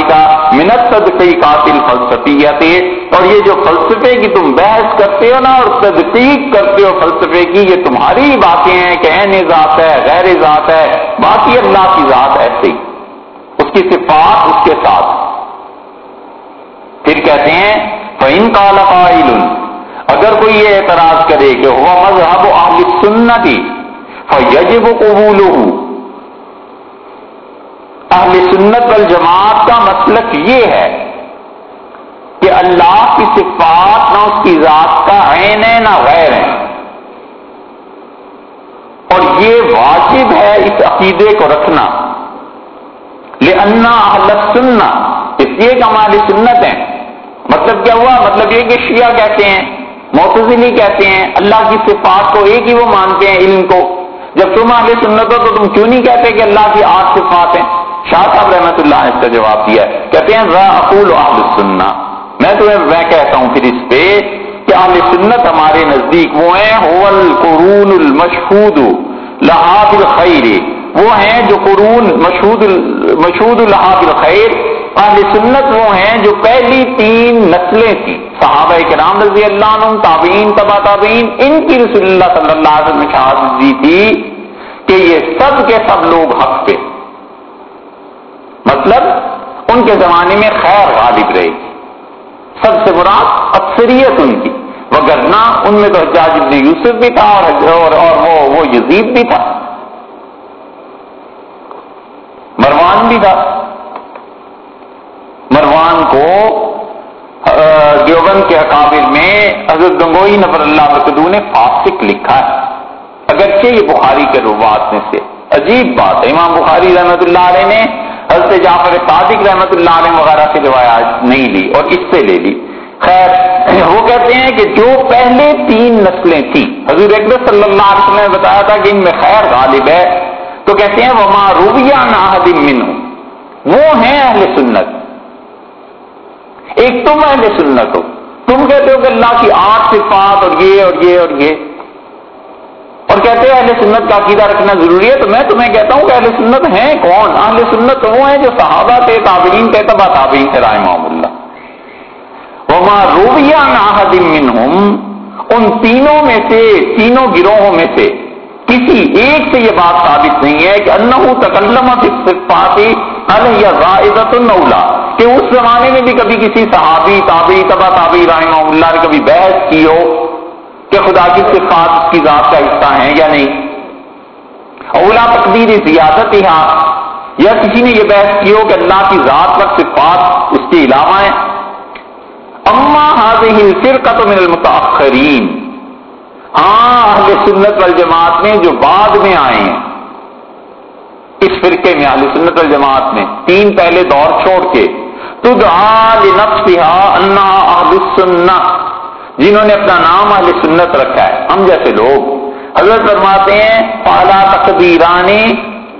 کا منت صدقی قاتل فلسفیت اور یہ جو فلسفے کی تم بحث کرتے ہو نا اور تدقیق کرتے ہو فلسفے کی، یہ تمہاری باتیں ہیں کہ این ذات ہے، غیر ذات ہے، باقی اللہ کی ذات ایسی۔ اس کی صفات اس کے ساتھ۔ پھر کہتے ہیں فہم کا اگر کوئی یہ اعتراض کرے کہ ہوا مذہب اہل سنتی فیجب قبول اہل سنت والجماعت کا مسلک یہ ہے کہ اللہ کی صفات نہ اس کی ذات کا عین ہے، نہ غیر ہے۔ اور یہ واجب ہے اس عقیدے کو رکھنا۔ لنا اہل سننا اس لیے کہ ہماری سنت ہے مطلب کیا ہوا؟ مطلب یہ کہ شیعہ کہتے ہیں موتزلی کہتے ہیں، اللہ کی صفات کو ایک ہی وہ مانتے ہیں علم کو۔ جب تم آگے سنت ہو تو تم کیوں نہیں کہتے کہ اللہ کی آٹھ صفات ہیں؟ شاہ صاحب رحمت اللہ نے اس کا جواب دیا ہے۔ کہتے ہیں اقول اہل سننا میں تمہیں، میں کہتا ہوں پھر اس پہ کہ اہل سنت ہمارے نزدیک وہ ہیں قرون المشہود لہاب الخیر وہ ہیں جو قرون مشہود مشہود الحاب الخیر اہل سنت وہ ہیں جو پہلی تین نسلیں تھیں۔ صحابہ کرام رضی اللہ عنہ تابعین تبا تابعین ان کی رسول اللہ صلی اللہ علیہ وسلم شہادت دی تھی کہ یہ سب کے سب لوگ حق پہ۔ مطلب ان کے زمانے میں خیر غالب رہے۔ گی سب سے مراد اکثریت ان کی۔ وگرنہ ان میں تو حجاج ابن یوسف بھی تھا اور, اور, اور وہ, وہ یزید بھی تھا۔ مروان بھی تھا۔ مروان کو دیوبند کے اقابل میں حضرت گنگوئی نفر اللہ مقدو نے فاسق لکھا ہے۔ اگرچہ یہ بخاری کے روبات میں سے عجیب بات ہے۔ امام بخاری رحمت اللہ علیہ نے حضرت جعفر صادق رحمت اللہ علیہ وغیرہ سے روایات نہیں لی اور اس سے لے لی۔ خیر، وہ کہتے ہیں کہ جو پہلے تین نسلیں تھیں، حضور اکبر صلی اللہ علیہ وسلم نے بتایا تھا کہ ان میں خیر غالب ہے۔ تو کہتے ہیں وہ روبیہ ناہدم من وہ ہیں اہل سنت۔ ایک تم اہل سنت ہو تم کہتے ہو کہ اللہ کی آٹھ صفات اور یہ اور یہ اور یہ۔ اور کہتے ہیں اہل سنت کا عقیدہ رکھنا ضروری ہے۔ تو میں تمہیں کہتا ہوں کہ اہل سنت ہیں کون؟ اہل سنت وہ ہیں جو صحابہ تھے تابعین تھے تبا تابعین تھے رائے محمد اللہ۔ وما روبیہ ناہدم ان تینوں میں سے، تینوں گروہوں میں سے کسی ایک سے یہ بات ثابت نہیں ہے کہ انہو تکلم صفات علیہ النولا، کہ اس زمانے میں بھی کبھی کسی صحابی تابی تبا تابی رحمہ اللہ نے کبھی بحث کی ہو کہ خدا کی صفات اس کی ذات کا حصہ ہیں یا نہیں؟ اولا تقدیر زیادت یہاں یا کسی نے یہ بحث کی ہو کہ اللہ کی ذات پر صفات اس کے علاوہ ہیں؟ اما حاضر فرقت من المتاخرین ہاں اہل سنت والجماعت میں جو بعد میں آئے ہیں اس فرقے میں اہل سنت والجماعت میں تین پہلے دور چھوڑ کے جنہوں نے اپنا نام اہل سنت رکھا ہے۔ ہم جیسے لوگ حضرت فرماتے ہیں پہلا تقدیرانی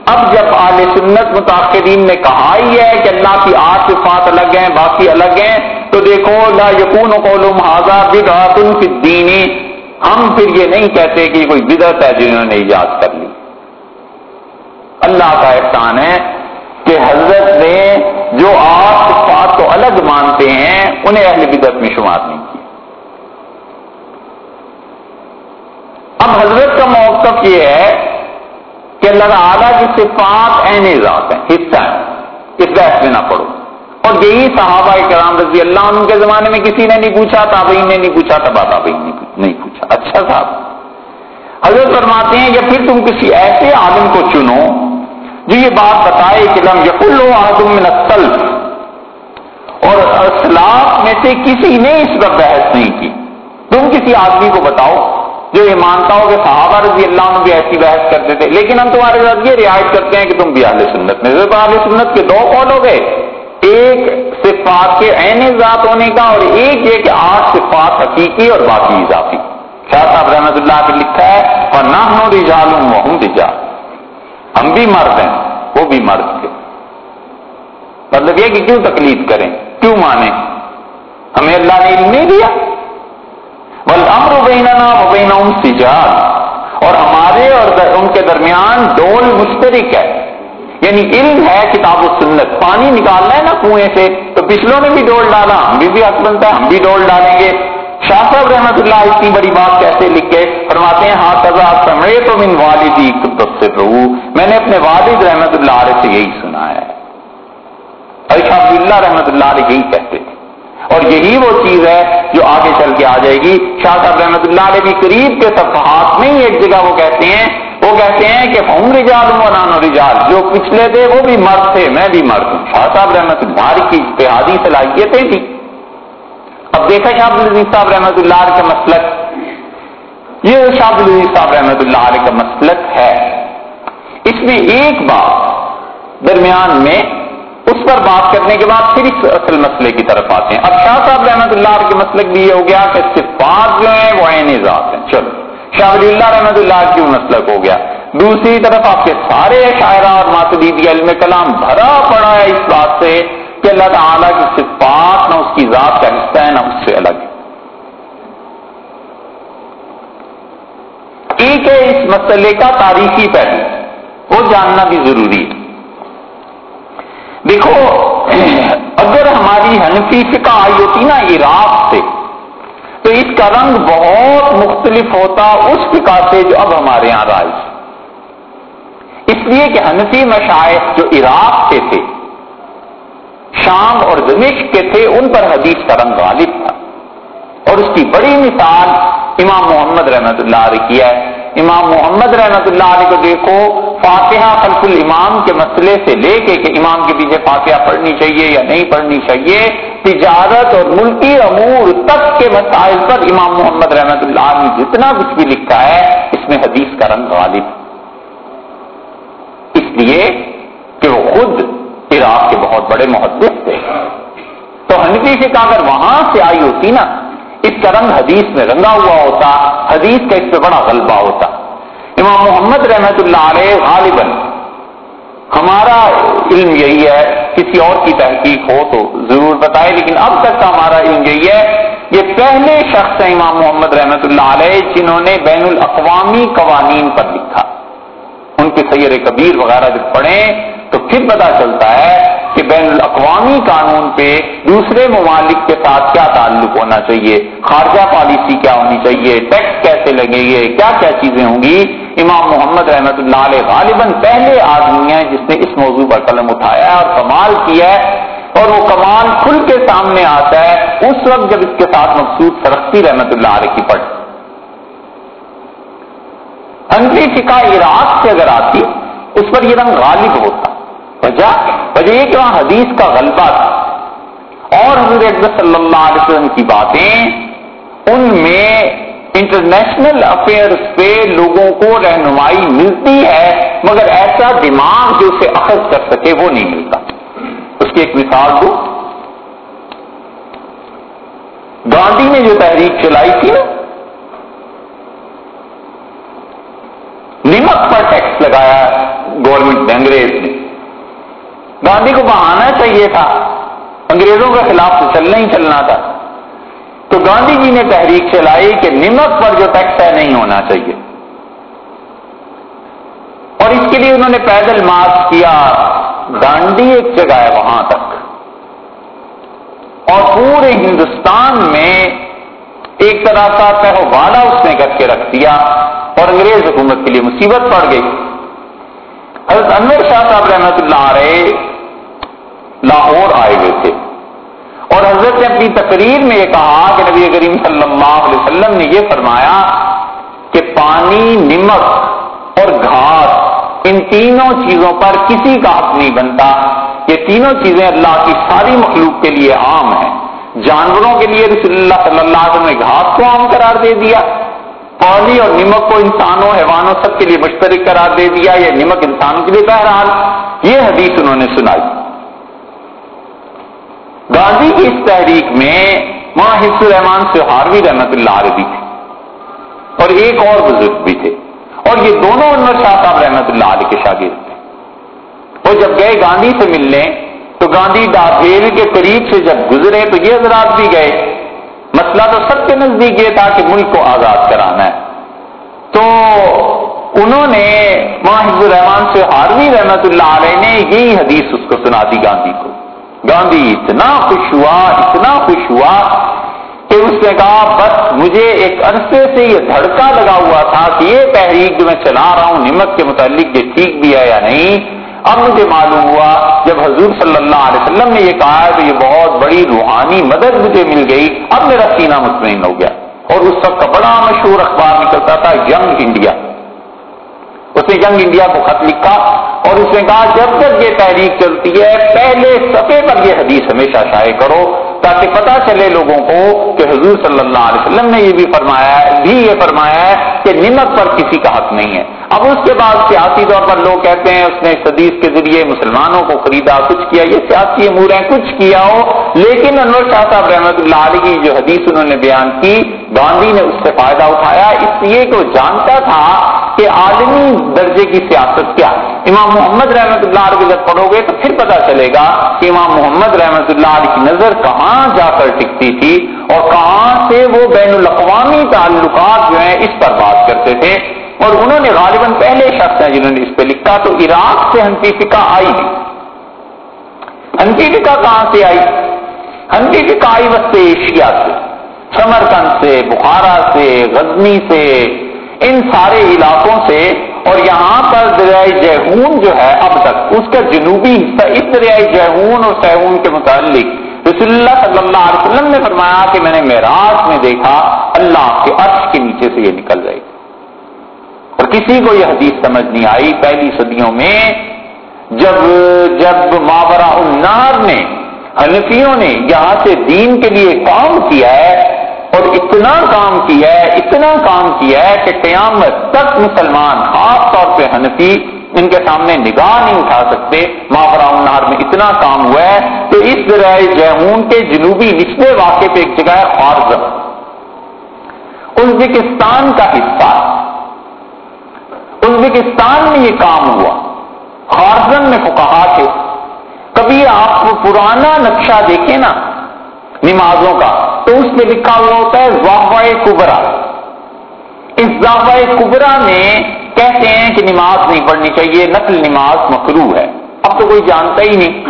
اب جب اہل سنت متاثرین نے کہا ہی ہے کہ اللہ کی آٹھ صفات الگ ہیں، باقی الگ ہیں، تو دیکھو، لا یقون قولم حاضا بدعت فی الدین۔ ہم پھر یہ نہیں کہتے کہ کوئی بدعت ہے جنہوں نے ایجاد کر لی۔ اللہ کا احسان ہے کہ حضرت نے جو آٹھ صفات کو الگ مانتے ہیں، انہیں اہل بدت میں شمار نہیں کیا۔ اب حضرت کا موقف یہ ہے کہ اللہ تعالیٰ کی صفات این ذات ہیں، حصہ ہے اس بحث میں نہ پڑھو اور یہی صحابہ کرام رضی اللہ عنہ کے زمانے میں کسی نے نہیں پوچھا، تابعین نے نہیں پوچھا تبا تابعین نے نہیں پوچھا۔ اچھا صاحب، حضرت فرماتے ہیں یا پھر تم کسی ایسے عالم کو چنو جو یہ بات بتائے کہ لم یقل آدم من السلف. اور اسلاف میں سے کسی نے اس پر بحث نہیں کی. تم کسی آدمی کو بتاؤ جو یہ مانتا ہو کہ صحابہ رضی اللہ عنہ بھی ایسی بحث کرتے تھے، لیکن ہم تمہارے ساتھ یہ رعایت کرتے ہیں کہ تم بھی اہل سنت میں اہل سنت کے دو قول ہو گئے۔ ایک صفات کے عین ذات ہونے کا اور ایک یہ کہ آٹھ صفات حقیقی اور باقی اضافی۔ شاہ صاحب رحمت اللہ نے لکھا ہے اور نہ ہوں رجال ہوں رجال۔ ہم بھی مرد ہیں وہ بھی مرد تھے مطلب یہ کہ کیوں تکلیف کریں؟ کیوں مانیں؟ ہمیں اللہ نے علم نہیں دیا۔ امر بیننا و سجاد۔ اور ہمارے اور ان کے درمیان ڈول مشترک ہے۔ یعنی علم ہے کتاب و سنت۔ پانی نکالنا ہے نا کنویں سے۔ تو پچھلوں نے بھی ڈول ڈالا ہم بھی, بھی حق بنتا ہے ہم بھی ڈول ڈالیں گے۔ شاہ صاحب رحمت اللہ اتنی بڑی بات کیسے لکھے فرماتے ہیں ہاں تزا سمے تو من والدی سے رہو میں نے اپنے والد رحمت اللہ علیہ سے یہی سنا ہے۔ شاہ اللہ رحمت اللہ علیہ یہی کہتے تھے اور یہی وہ چیز ہے جو آگے چل کے آ جائے گی۔ شاہ صاحب رحمۃ اللہ علیہ بھی قریب کے صفحات میں ہی ایک جگہ وہ کہتے ہیں، وہ کہتے ہیں کہ ہم رجال ہوں نانو رجال۔ جو پچھلے تھے وہ بھی مرد تھے، میں بھی مرد ہوں۔ شاہ صاحب رحمۃ اللہ کی اتحادی صلاحیتیں تھیں۔ اب دیکھا شاہ العزیز صاحب رحمۃ اللہ علیہ کا مسلک. یہ شاہ العزیز صاحب رحمۃ اللہ علیہ کا مسلک ہے. اس میں ایک بات درمیان میں اس پر بات کرنے کے بعد پھر اس اصل مسئلے کی طرف آتے ہیں. اب شاہ صاحب رحمۃ اللہ کے مسلک بھی یہ ہو گیا کہ صفات جو ہیں وہ عین ذات ہیں. چلو. شاہ ولی اللہ رحمۃ اللہ کی مسلک ہو گیا؟ دوسری طرف آپ کے سارے شاعرہ اور ماتدیدی علم کلام بھرا پڑا ہے اس بات سے. کہ اللہ تعالیٰ کی صفات نہ اس کی ذات کا حصہ ہے، نہ اس سے الگ ہے۔ ایک ہے اس مسئلے کا تاریخی پہلو، وہ جاننا بھی ضروری ہے۔ دیکھو، اگر ہماری حنفی فقہ آئی ہوتی نا عراق سے، تو اس کا رنگ بہت مختلف ہوتا اس فقہ سے جو اب ہمارے یہاں رائج۔ اس لیے کہ حنفی مشائق جو عراق کے تھے شام اور دمشق کے تھے، ان پر حدیث کا رنگ غالب تھا۔ اور اس کی بڑی مثال امام محمد رحمت اللہ علیہ کیا ہے۔ امام محمد رحمت اللہ علیہ کو دیکھو، فاتحہ خلف الامام کے مسئلے سے لے کے کہ امام کے پیچھے فاتحہ پڑھنی چاہیے یا نہیں پڑھنی چاہیے، تجارت اور ملکی امور تک کے مسائل پر امام محمد رحمت اللہ نے جتنا کچھ بھی لکھا ہے، اس میں حدیث کا رنگ غالب۔ اس لیے کہ وہ خود عراق کے بہت بڑے محدث تھے۔ تو حنفی سے اگر وہاں سے آئی ہوتی نا، اس کا رنگ حدیث میں رنگا ہوا ہوتا، حدیث کا اس پہ بڑا غلبہ ہوتا۔ امام محمد رحمت اللہ علیہ غالباً، ہمارا علم یہی ہے، کسی اور کی تحقیق ہو تو ضرور بتائے، لیکن اب تک کا ہمارا علم یہی ہے یہ پہلے شخص ہیں امام محمد رحمت اللہ علیہ، جنہوں نے بین الاقوامی قوانین پر لکھا۔ ان کے سیر کبیر وغیرہ جب پڑھیں تو پھر پتا چلتا ہے کہ بین الاقوامی قانون پہ دوسرے ممالک کے ساتھ کیا تعلق ہونا چاہیے؟ خارجہ پالیسی کیا ہونی چاہیے؟ ٹیکس کیسے لگے گے؟ کیا کیا چیزیں ہوں گی؟ امام محمد رحمت اللہ علیہ غالباً پہلے آدمی ہیں جس نے اس موضوع پر قلم اٹھایا ہے اور کمال کیا ہے اور وہ کمال کھل کے سامنے آتا ہے۔ اس وقت جب اس کے ساتھ مقصود سرختی رحمت اللہ علیہ کی پڑھ انگریزی فکا عراق سے اگر آتی، اس پر یہ رنگ غالب ہوتا۔ وجہ وجہ یہ کہ وہاں حدیث کا غلبہ تھا۔ اور حضور اکبر صلی اللہ علیہ وسلم کی باتیں، ان میں انٹرنیشنل افیئرس پہ لوگوں کو رہنمائی ملتی ہے، مگر ایسا دماغ جو اسے اخذ کر سکے وہ نہیں ملتا۔ اس کی ایک مثال دو۔ گاندھی نے جو تحریک چلائی تھی نا نمک پر ٹیکس لگایا گورنمنٹ نے، انگریز نے۔ گاندھی کو بہانا چاہیے تھا۔ انگریزوں کے خلاف تو چلنا ہی چلنا تھا۔ تو گاندھی جی نے تحریک چلائی کہ نمک پر جو ٹیکس ہے نہیں ہونا چاہیے۔ اور اس کے لیے انہوں نے پیدل مارچ کیا۔ دانڈی ایک جگہ ہے وہاں تک۔ اور پورے ہندوستان میں ایک طرح کا پہو اس نے کر کے رکھ دیا۔ اور انگریز حکومت کے لیے مصیبت پڑ گئی۔ حضرت انور شاہ صاحب رحمت اللہ رہے لاہور آئے ہوئے تھے۔ اور حضرت نے اپنی تقریر میں یہ کہا کہ نبی کریم صلی اللہ علیہ وسلم نے یہ فرمایا کہ پانی، نمک اور گھاس ان تینوں چیزوں پر کسی کا حق نہیں بنتا۔ یہ تینوں چیزیں اللہ کی ساری مخلوق کے لیے عام ہیں۔ جانوروں کے لیے رسول اللہ صلی اللہ علیہ وسلم نے گھاس کو عام قرار دے دیا۔ پانی اور نمک کو انسانوں، حیوانوں سب کے لیے مشترک قرار دے دیا، یہ نمک انسانوں کے لیے بہرحال یہ حدیث انہوں نے سنائی۔ گاندھی کی اس تحریک میں ماں حفظ الرحمان سے ہاروی رحمت اللہ علیہ بھی تھے اور ایک اور بزرگ بھی تھے اور یہ دونوں انور شاہ صاحب رحمت اللہ علیہ کے شاگرد تھے۔ وہ جب گئے گاندھی سے ملنے تو گاندھی ڈاکیل کے قریب سے جب گزرے تو یہ حضرات بھی گئے مسئلہ تو سب کے نزدیک یہ تھا کہ ملک کو آزاد کرانا ہے۔ تو انہوں نے حفظ الرحمان سے ہاروی رحمت اللہ علیہ نے یہی حدیث اس کو سنا دی گاندھی کو۔ گاندھی اتنا خوش ہوا، اتنا خوش ہوا کہ اس نے کہا، بس مجھے ایک عرصے سے یہ دھڑکا لگا ہوا تھا کہ یہ تحریک جو میں چلا رہا ہوں نمک کے متعلق یہ ٹھیک بھی ہے یا نہیں؟ اب مجھے معلوم ہوا جب حضور صلی اللہ علیہ وسلم نے یہ کہا تو یہ بہت بڑی روحانی مدد مجھے مل گئی، اب میرا سینہ مطمئن ہو گیا اور اس وقت کا بڑا مشہور اخبار نکلتا تھا ینگ انڈیا اس نے ینگ انڈیا کو خط لکھا اور اس نے کہا، جب تک یہ تحریک چلتی ہے، پہلے صفحے پر یہ حدیث ہمیشہ شائع کرو۔ تاکہ پتا چلے لوگوں کو کہ حضور صلی اللہ علیہ وسلم نے یہ بھی فرمایا ہے، بھی یہ فرمایا ہے کہ نمک پر کسی کا حق نہیں ہے۔ اب اس کے بعد سیاسی طور پر لوگ کہتے ہیں، اس نے اس حدیث کے ذریعے مسلمانوں کو خریدا، کچھ کیا، یہ سیاسی امور ہیں، کچھ کیا ہو۔ لیکن انور شاہ صاحب رحمت اللہ علیہ کی جو حدیث انہوں نے بیان کی، گاندھی نے اس سے فائدہ اٹھایا۔ اس لیے کہ وہ جانتا تھا کہ عالمی درجے کی سیاست کیا۔ امام محمد رحمت اللہ علیہ جب پڑھو گے تو پھر پتا چلے گا کہ امام محمد رحمت اللہ علیہ کی نظر کہاں کہاں جا کر ٹکتی تھی اور کہاں سے وہ بین الاقوامی تعلقات جو ہیں اس پر بات کرتے تھے اور انہوں نے غالباً پہلے شخص ہیں جنہوں نے اس پہ لکھا تو عراق سے ہنفی فکا آئی۔ ہنفی فکا کہاں سے آئی؟ ہنفی فکا آئی وسط ایشیا سے، سمرکند سے، بخارا سے، غزنی سے، ان سارے علاقوں سے اور یہاں پر دریائے جہون جو ہے اب تک، اس کا جنوبی حصہ، اس دریائے جہون اور سہون کے متعلق رسول اللہ صلی اللہ علیہ وسلم نے فرمایا کہ میں نے معراج میں دیکھا اللہ کے عرش کے نیچے سے یہ نکل رہی اور کسی کو یہ حدیث سمجھ نہیں آئی پہلی صدیوں میں جب جب ماورا النار نے حنفیوں نے یہاں سے دین کے لیے کام کیا ہے اور اتنا کام کیا ہے، اتنا کام کیا ہے کہ قیامت تک مسلمان خاص طور پہ حنفی ان کے سامنے نگاہ نہیں اٹھا سکتے ماورا النار میں اتنا کام ہوا ہے کہ اس طرح جہون کے جنوبی نچلے واقع پہ ایک جگہ ہے خارزم ازبکستان کا حصہ۔ ازبکستان میں یہ کام ہوا۔ خارزن میں فکا تھے۔ کبھی آپ پرانا نقشہ دیکھیں نا نمازوں کا، تو اس میں لکھا ہوا ہوتا ہے واقع کبرا۔ اس ضافہ کبرا میں کہتے ہیں کہ نماز نہیں پڑھنی چاہیے، نقل نماز مکرو ہے۔ اب تو کوئی جانتا ہی نہیں۔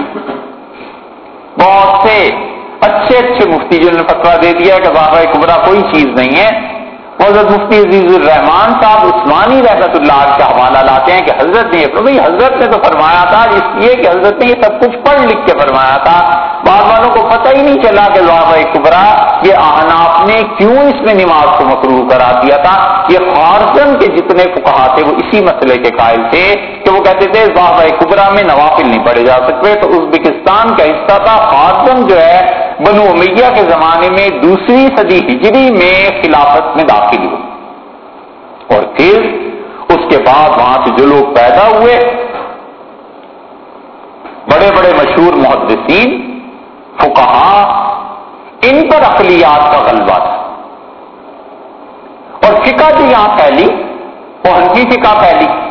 بہت سے اچھے اچھے مفتی جنہوں نے فتوا دے دیا کہ واقع کبرا کوئی چیز نہیں ہے۔ حضرت مفتی عزیز الرحمان صاحب عثمانی رحمت اللہ کا حوالہ لاتے ہیں کہ حضرت نے بھائی، حضرت نے تو فرمایا تھا، اس لیے کہ حضرت نے یہ سب کچھ پڑھ لکھ کے فرمایا تھا۔ بعض والوں کو پتہ ہی نہیں چلا کہ قبرا یہ احناف نے کیوں اس میں نماز کو مقروع کرا دیا تھا۔ یہ خارزن کے جتنے فکہ تھے، وہ اسی مسئلے کے قائل تھے کہ وہ کہتے تھے واہ قبرا میں نوافل نہیں پڑھے جا سکتے، تو ازبکستان کا حصہ تھا۔ خارزن جو ہے بنو امیہ کے زمانے میں دوسری صدی ہجری میں خلافت میں داخل ہوئی۔ اور پھر اس کے بعد وہاں سے جو لوگ پیدا ہوئے، بڑے بڑے مشہور محدثین فکہ ان پر اقلیات کا غلبہ تھا۔ اور فکا جو یہاں پھیلی، وہ ہنسی فکا پھیلی۔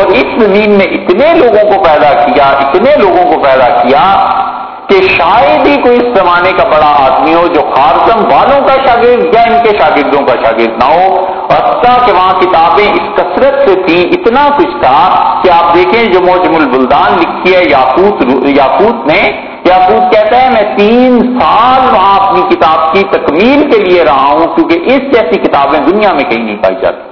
اور اس زمین میں اتنے لوگوں کو پیدا کیا، اتنے لوگوں کو پیدا کیا کہ شاید ہی کوئی اس زمانے کا بڑا آدمی ہو جو خارزم والوں کا شاگرد یا ان کے شاگردوں کا شاگرد نہ ہو۔ حتیٰ کہ وہاں کتابیں اس کثرت سے تھی اتنا کچھ تھا کہ آپ دیکھیں جو موجم البلدان لکھی ہے، یاقوت یاقوت نے، یاقوت کہتا ہے، میں تین سال وہاں اپنی کتاب کی تکمیل کے لیے رہا ہوں، کیونکہ اس جیسی کتابیں دنیا میں کہیں نہیں پائی جاتی۔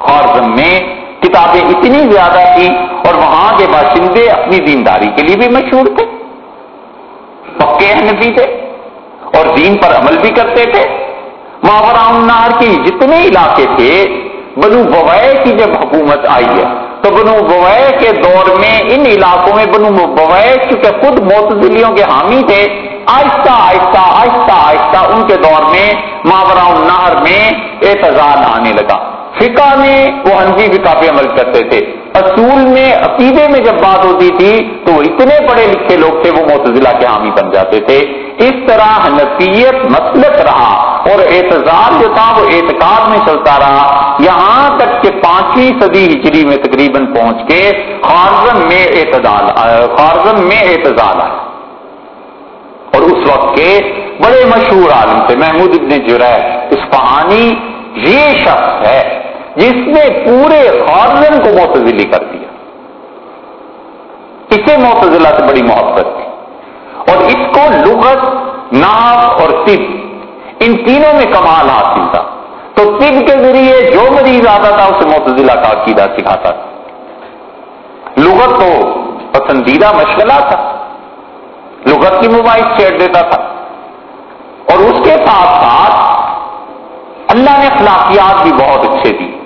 خارزم میں کتابیں اتنی زیادہ تھیں اور وہاں کے باشندے اپنی دینداری کے لیے بھی مشہور تھے۔ پکے حنفی تھے اور دین پر عمل بھی کرتے تھے۔ ماورا النہر کے جتنے علاقے تھے، بنو بوائے کی جب حکومت آئی ہے، تو بنو بوائے کے دور میں ان علاقوں میں بنو بوائے چونکہ خود معتزلیوں کے حامی تھے، آہستہ آہستہ آہستہ آہستہ ان کے دور میں ماورا النہر میں اعتزال آنے لگا۔ فقہ میں وہ ہنفی فقہ پہ عمل کرتے تھے۔ اصول میں، عقیدے میں جب بات ہوتی تھی، تو اتنے پڑھے لکھے لوگ تھے، وہ معتزلہ کے حامی بن جاتے تھے۔ اس طرح حنفیت مسلک رہا اور اعتزار جو تھا، وہ اعتقاد میں چلتا رہا۔ یہاں تک کہ پانچویں صدی ہجری میں تقریباً پہنچ کے خارزم میں اعتدال خارزم میں اعتزال آیا۔ اور اس وقت کے بڑے مشہور عالم تھے، محمود ابن جرح اسفہانی یہ شخص ہے جس نے پورے خارزن کو معتزلی کر دیا۔ اسے معتزلہ سے بڑی محبت تھی۔ اور اس کو لغت ناف اور طب، ان تینوں میں کمال حاصل تھا۔ تو طب کے ذریعے جو مریض آتا تھا، اسے معتزلہ کا عقیدہ سکھاتا تھا۔ لغت تو پسندیدہ مشغلہ تھا۔ لغت کی مباحث چھیڑ دیتا تھا۔ اور اس کے ساتھ ساتھ اللہ نے اخلاقیات بھی بہت اچھے دی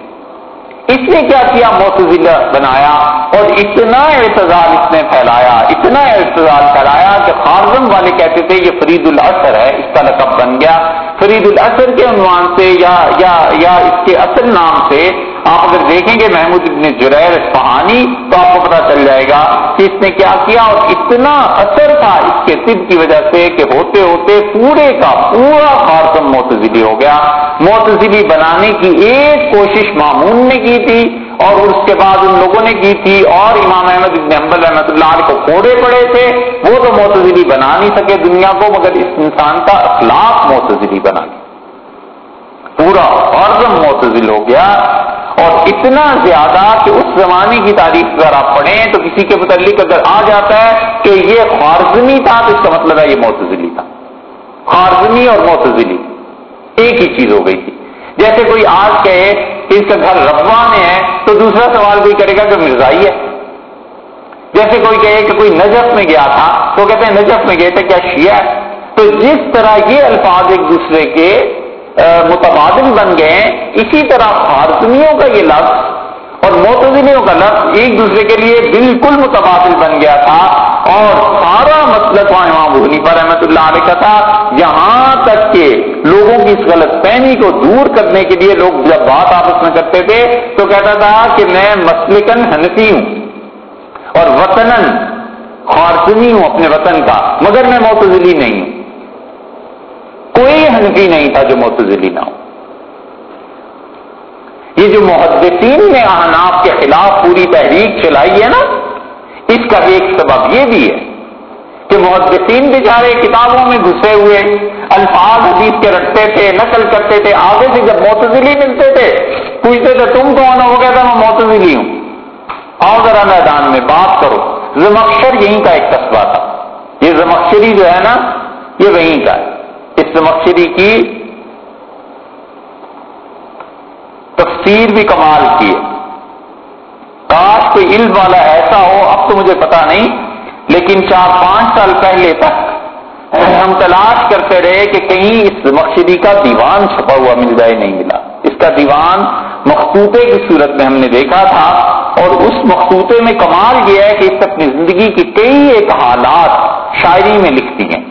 اس نے کیا کیا؟ موتزلہ بنایا اور اتنا اعتزال اس نے پھیلایا، اتنا اعتزال پھیلایا کہ خارزم والے کہتے تھے، یہ فرید الاثر ہے، اس کا لقب بن گیا۔ فرید الاثر کے عنوان سے یا یا یا اس کے اصل نام سے آپ اگر دیکھیں گے محمود ابن جریر اسفہانی تو آپ کو پتا چل جائے گا کہ اس نے کیا کیا اور اتنا اثر تھا اس کے طب کی وجہ سے کہ ہوتے ہوتے پورے کا پورا خارزم معتزلی ہو گیا۔ معتزلی بنانے کی ایک کوشش معمون نے کی تھی اور اس کے بعد ان لوگوں نے کی تھی اور امام احمد ابن حمبل رحمۃ اللہ علیہ کو کوڑے پڑے تھے۔ وہ تو معتزلی بنا نہیں سکے دنیا کو، مگر اس انسان کا اخلاق معتزلی بنا۔ پورا خارزم معتزل ہو گیا اور اتنا زیادہ کہ اس زمانے کی تاریخ اگر آپ پڑھیں تو کسی کے متعلق اگر آ جاتا ہے کہ یہ خارزمی تھا تو اس کا مطلب ہے یہ معتزلی تھا۔ خارزمی اور معتزلی ایک ہی چیز ہو گئی تھی۔ جیسے کوئی آج کہے کہ اس کا گھر ربا میں ہے تو دوسرا سوال کوئی کرے گا کہ مرزائی ہے۔ جیسے کوئی کہے کہ کوئی نجف میں گیا تھا تو کہتے ہیں نجف میں گئے تھے، کیا شیعہ تو جس طرح یہ الفاظ ایک دوسرے کے متبادل بن گئے۔ اسی طرح فارسمیوں کا یہ لفظ اور موتزلیوں کا لفظ ایک دوسرے کے لیے بالکل متبادل بن گیا تھا۔ اور سارا مسلک وہاں امام حنیفہ رحمۃ اللہ علیہ کا تھا۔ یہاں تک کہ لوگوں کی اس غلط فہمی کو دور کرنے کے لیے لوگ جب بات آپس میں کرتے تھے تو کہتا تھا کہ میں مسلکن حنفی ہوں اور وطن خارسنی ہوں اپنے وطن کا، مگر میں معتزلی نہیں ہوں۔ کوئی حنفی نہیں تھا جو معتزلی نہ ہو۔ یہ جو محدثین نے احناف کے خلاف پوری تحریک چلائی ہے نا، اس کا ایک سبب یہ بھی ہے کہ محدثین بیچارے کتابوں میں گھسے ہوئے، الفاظ حدیث کے رکھتے تھے، نقل کرتے تھے، آگے سے جب معتزلی ملتے تھے، پوچھتے تھے، تم کون ہو؟ وہ کہتا میں معتزلی ہوں آؤ ذرا میدان میں بات کرو۔ زمکشر یہیں کا ایک قصبہ تھا۔ یہ زمکشری جو ہے نا، یہ وہیں کا ہے۔ اس کی تفسیر بھی کمال کی ہے۔ کاش کوئی علم والا ایسا ہو، اب تو مجھے پتا نہیں، لیکن چار پانچ سال پہلے تک ہم تلاش کرتے رہے کہ کہیں اس مقصدی کا دیوان چھپا ہوا مل جائے، نہیں ملا۔ اس کا دیوان مخصوطے کی صورت میں ہم نے دیکھا تھا، اور اس مخصوطے میں کمال یہ ہے کہ اس اپنی زندگی کی کئی ایک حالات شاعری میں لکھتی ہیں۔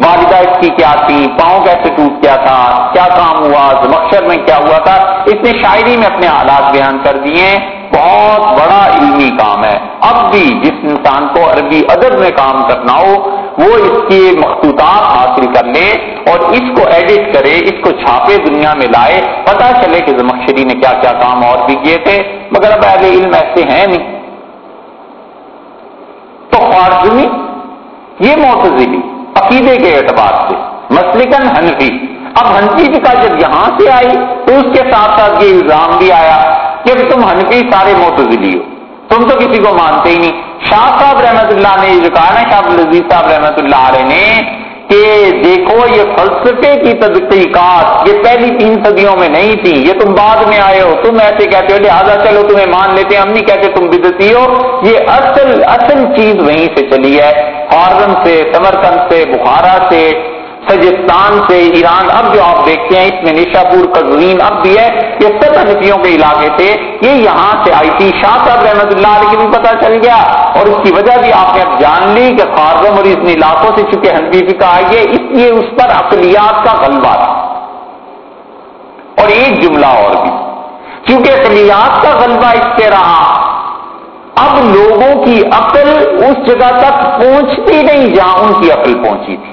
والدہ اس کی کیا تھی؟ پاؤں کیسے ٹوٹ کیا تھا؟ کیا کام ہوا؟ مقصر میں کیا ہوا تھا؟ اس نے شاعری میں اپنے حالات بیان کر دیے۔ بہت بڑا علمی کام ہے۔ اب بھی جس انسان کو عربی ادب میں کام کرنا ہو، وہ اس کے مخصوصات حاصل کر لے اور اس کو ایڈٹ کرے، اس کو چھاپے دنیا میں لائے۔ پتا چلے کہ زمکشری نے کیا کیا کام اور بھی کیے تھے۔ مگر اب اہل علم ایسے ہیں نہیں۔ تو خوارزمی، یہ معتزلی۔ عقیدے کے اعتبار سے۔ مسلکن حنفی۔ اب حنفی جی کا جب یہاں سے آئی تو اس کے ساتھ ساتھ یہ الزام بھی آیا کہ تم حنفی سارے معتزلی ہو۔ تم تو کسی کو مانتے ہی نہیں۔ شاہ صاحب رحمت اللہ نے جو کہا نا شاہ العزیز صاحب رحمت اللہ علیہ نے کہ دیکھو یہ فلسفے کی تحقیقات یہ پہلی تین صدیوں میں نہیں تھی، یہ تم بعد میں آئے ہو، تم ایسے کہتے ہو، لہٰذا چلو تمہیں مان لیتے ہم نہیں کہتے تم بدتی ہو، یہ اصل اصل چیز وہیں سے چلی ہے فارن سے، سمرکند سے، بخارا سے سجستان سے ایران اب جو آپ دیکھتے ہیں، اس میں نشا پور قزوین اب بھی ہے، یہ سب حنفیوں کے علاقے تھے۔ یہ یہاں سے آئی تھی۔ شاہ صاحب رحمت اللہ علیہ بھی پتا چل گیا۔ اور اس کی وجہ بھی آپ نے اب جان لی کہ خارزم اور اس علاقوں سے، چونکہ حنفی فکا آئی ہے اس لیے اس پر اقلیات کا غلبہ تھا۔ اور ایک جملہ اور بھی۔ چونکہ اقلیات کا غلبہ اس سے رہا، اب لوگوں کی عقل اس جگہ تک پہنچتی نہیں جہاں ان کی عقل پہنچی تھی۔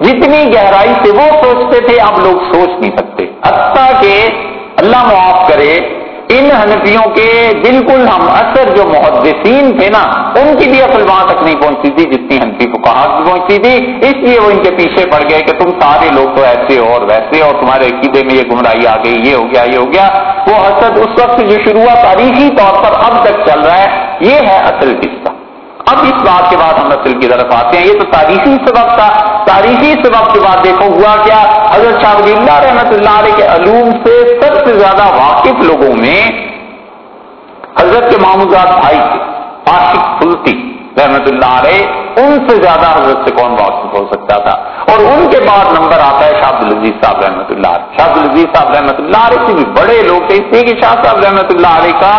جتنی گہرائی سے وہ سوچتے تھے، اب لوگ سوچ نہیں سکتے۔ حتیٰ کہ اللہ معاف کرے، ان حنفیوں کے بالکل ہم اثر جو محدثین تھے نا، ان کی بھی اصل وہاں تک نہیں پہنچتی تھی، جتنی حنفی کو کہا پہنچتی تھی۔ اس لیے وہ ان کے پیچھے پڑ گئے کہ تم سارے لوگ تو ایسے ہو اور ویسے، اور تمہارے عقیدے میں یہ گمراہی آ گئی، یہ ہو گیا، یہ ہو گیا۔ وہ حسد اس وقت جو شروع ہوا، تاریخی طور پر اب تک چل رہا ہے۔ یہ ہے اصل قصہ۔ اب اس بات کے بعد ہم نسل کی طرف آتے ہیں۔ یہ تو تاریخی سبق تھا۔ تاریخی سبق کے بعد دیکھو ہوا کیا۔ حضرت شاہ ولی اللہ رحمت اللہ علیہ کے علوم سے سب سے زیادہ واقف لوگوں میں حضرت کے محمود بھائی تھے، عاشق فلتی رحمت اللہ علیہ، ان سے زیادہ حضرت سے کون واقف ہو سکتا تھا؟ اور ان کے بعد نمبر آتا ہے شاہ العزیز صاحب رحمۃ اللہ علیہ۔ شاہ العزیز صاحب رحمۃ اللہ علیہ سے بھی بڑے لوگ تھے، اس لیے کہ شاہ صاحب رحمۃ اللہ علیہ کا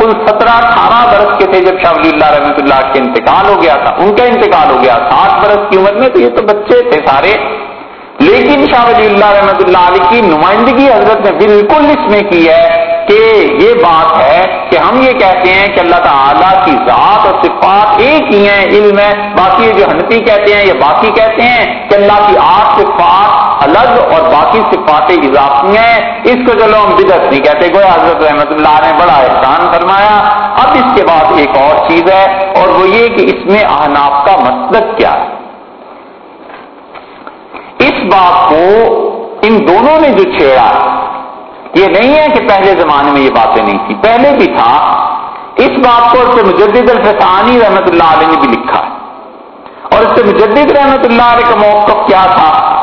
کل سترہ اٹھارہ برس کے تھے جب شاہ ولی اللہ رحمۃ اللہ کے انتقال ہو گیا تھا، ان کا انتقال ہو گیا، ساٹھ برس کی عمر میں تو یہ تو بچے تھے سارے۔ لیکن شاہ ولی اللہ رحمۃ اللہ علیہ کی نمائندگی حضرت نے بالکل اس میں کی ہے۔ کہ یہ بات ہے کہ ہم یہ کہتے ہیں کہ اللہ تعالیٰ کی ذات اور صفات ایک ہی ہیں، علم ہے۔ باقی جو حنفی کہتے ہیں، یہ باقی کہتے ہیں کہ اللہ کی آٹھ صفات الگ اور باقی صفات اضافی ہیں۔ اس کو چلو ہم بدت نہیں کہتے۔ گویا حضرت رحمت اللہ نے بڑا احسان فرمایا۔ اب اس کے بعد ایک اور چیز ہے اور وہ یہ کہ اس میں احناف کا مطلب کیا ہے۔ اس بات کو ان دونوں نے جو چھیڑا یہ نہیں ہے کہ پہلے زمانے میں یہ باتیں نہیں تھی پہلے بھی تھا۔ اس بات کو اس سے مجدد الفسانی رحمت اللہ علیہ نے بھی لکھا اور اس سے مجدد رحمت اللہ علیہ کا موقف کیا تھا،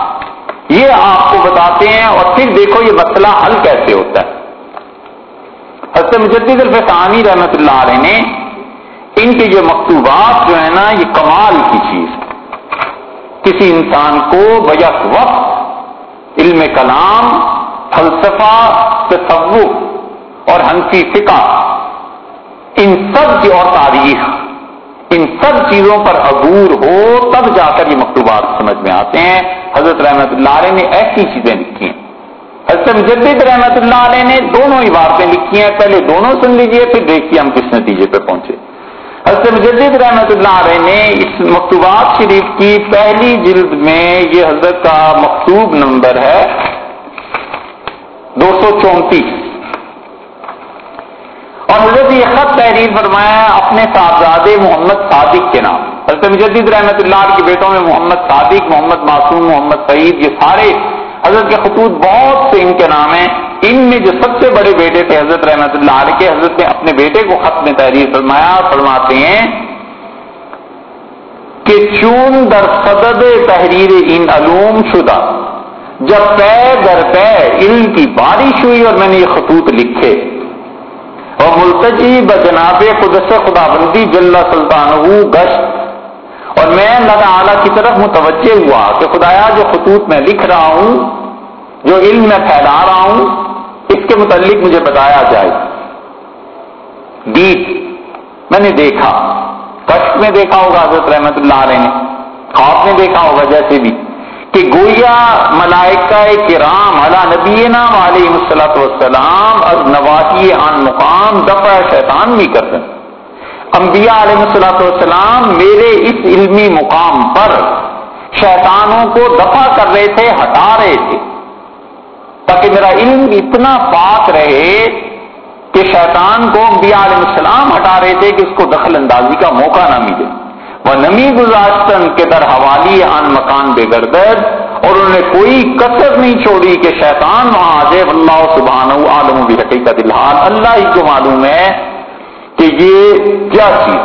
یہ آپ کو بتاتے ہیں۔ اور پھر دیکھو یہ مسئلہ حل کیسے ہوتا ہے۔ حضرت مجدد الفسانی رحمت اللہ علیہ نے ان کے یہ مکتوبات جو ہے نا، یہ کمال کی چیز۔ کسی انسان کو بیک وقت علم کلام فلسفہ، تصوف اور ہنسی فکا ان سب کی اور تاریخ، ان سب چیزوں پر عبور ہو تب جا کر یہ مکتوبات سمجھ میں آتے ہیں۔ حضرت رحمت اللہ علیہ نے ایسی چیزیں لکھی ہیں۔ حضرت مجدد رحمت اللہ علیہ نے دونوں عبارتیں لکھی ہیں۔ پہلے دونوں سن لیجیے، پھر دیکھیے ہم کس نتیجے پہ پہنچے۔ حضرت مجدد رحمت اللہ علیہ نے اس مکتوبات شریف کی پہلی جلد میں یہ حضرت کا مکتوب نمبر ہے۔ دو سو چونتیس۔ اور حضرت یہ خط تحریر فرمایا اپنے صاحبزادے محمد صادق کے نام۔ حضرت مجدد رحمت اللہ کے بیٹوں میں محمد صادق، محمد معصوم، محمد سعید، یہ سارے حضرت کے خطوط بہت سے ان کے نام ہیں۔ ان میں جو سب سے بڑے بیٹے تھے حضرت رحمت اللہ علیہ کے، حضرت نے اپنے بیٹے کو خط میں تحریر فرمایا۔ فرماتے ہیں کہ چون در صدد تحریر ان علوم شدہ۔ جب پے در پے علم کی بارش ہوئی اور میں نے یہ خطوط لکھے۔ اور ملتجی بجناب قدس خدا بندی جل سلطان گشت۔ اور میں اللہ تعالی کی طرف متوجہ ہوا کہ خدایا جو خطوط میں لکھ رہا ہوں، جو علم میں پھیلا رہا ہوں، اس کے متعلق مجھے بتایا جائے۔ بیت میں نے دیکھا کشت میں دیکھا ہوگا حضرت رحمت اللہ علیہ نے، خواب میں دیکھا ہوگا جیسے بھی۔ کہ گویا ملائکہ کرام علا نبی نام علیہ السلط والسلام اور نواسی عن مقام دفع شیطان بھی کر ہیں۔ انبیاء علیہ السلط والسلام میرے اس علمی مقام پر شیطانوں کو دفع کر رہے تھے، ہٹا رہے تھے۔ تاکہ میرا علم اتنا پاک رہے کہ شیطان کو انبیاء علیہ السلام ہٹا رہے تھے کہ اس کو دخل اندازی کا موقع نہ ملے۔ وہ نمی گزاشتن کے در حوالی آن مکان بے گردد اور انہوں نے کوئی کثر نہیں چھوڑی کہ شیطان وہاں آ اللہ سبحان عالم بھی حقیقت الحال اللہ ہی کو معلوم ہے کہ یہ کیا چیز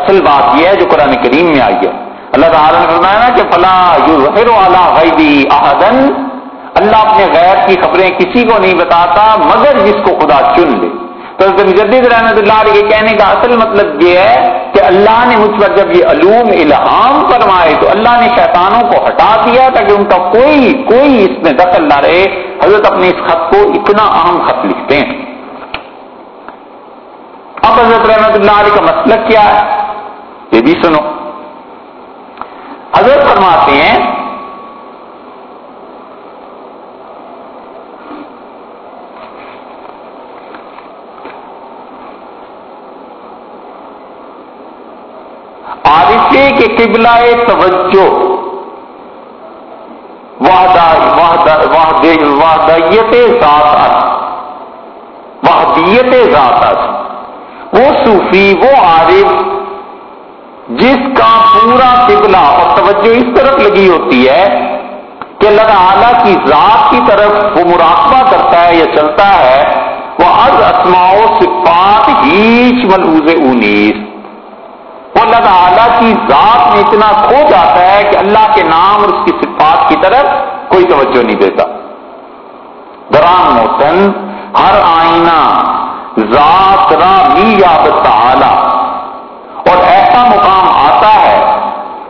اصل بات یہ ہے جو قرآن کریم میں آئی ہے۔ اللہ تعالیٰ نے فرمایا نا کہ فلاں یو ظہر والا غیبی احدن۔ اللہ اپنے غیر کی خبریں کسی کو نہیں بتاتا، مگر جس کو خدا چن لے۔ تو مجدد رحمت اللہ علیہ کے کہنے کا اصل مطلب یہ ہے کہ اللہ نے مجھ پر جب یہ علوم، الہام فرمائے تو اللہ نے شیطانوں کو ہٹا دیا تاکہ ان کا کوئی کوئی اس میں دخل نہ رہے۔ حضرت اپنے اس خط کو اتنا اہم خط لکھتے ہیں۔ اب حضرت رحمت اللہ علیہ کا مسلک کیا ہے؟ یہ بھی سنو۔ حضرت فرماتے ہیں عارفے کے قبلہ توجہ۔ وحدیت ذات وحدیت ذات وہ صوفی، وہ عارف، جس کا پورا قبلہ، اور توجہ اس طرف لگی ہوتی ہے کہ اللہ تعالیٰ کی ذات کی طرف وہ مراقبہ کرتا ہے یا چلتا ہے، وہ از اسماؤ صفات ہیچ ملحوظ انیس وہ اللہ تعالیٰ کی ذات میں اتنا کھو جاتا ہے کہ اللہ کے نام اور اس کی صفات کی طرف کوئی توجہ نہیں دیتا۔ درام موسن ہر آئینہ، ذات را بھی یابت تعالی۔ اور ایسا مقام آتا ہے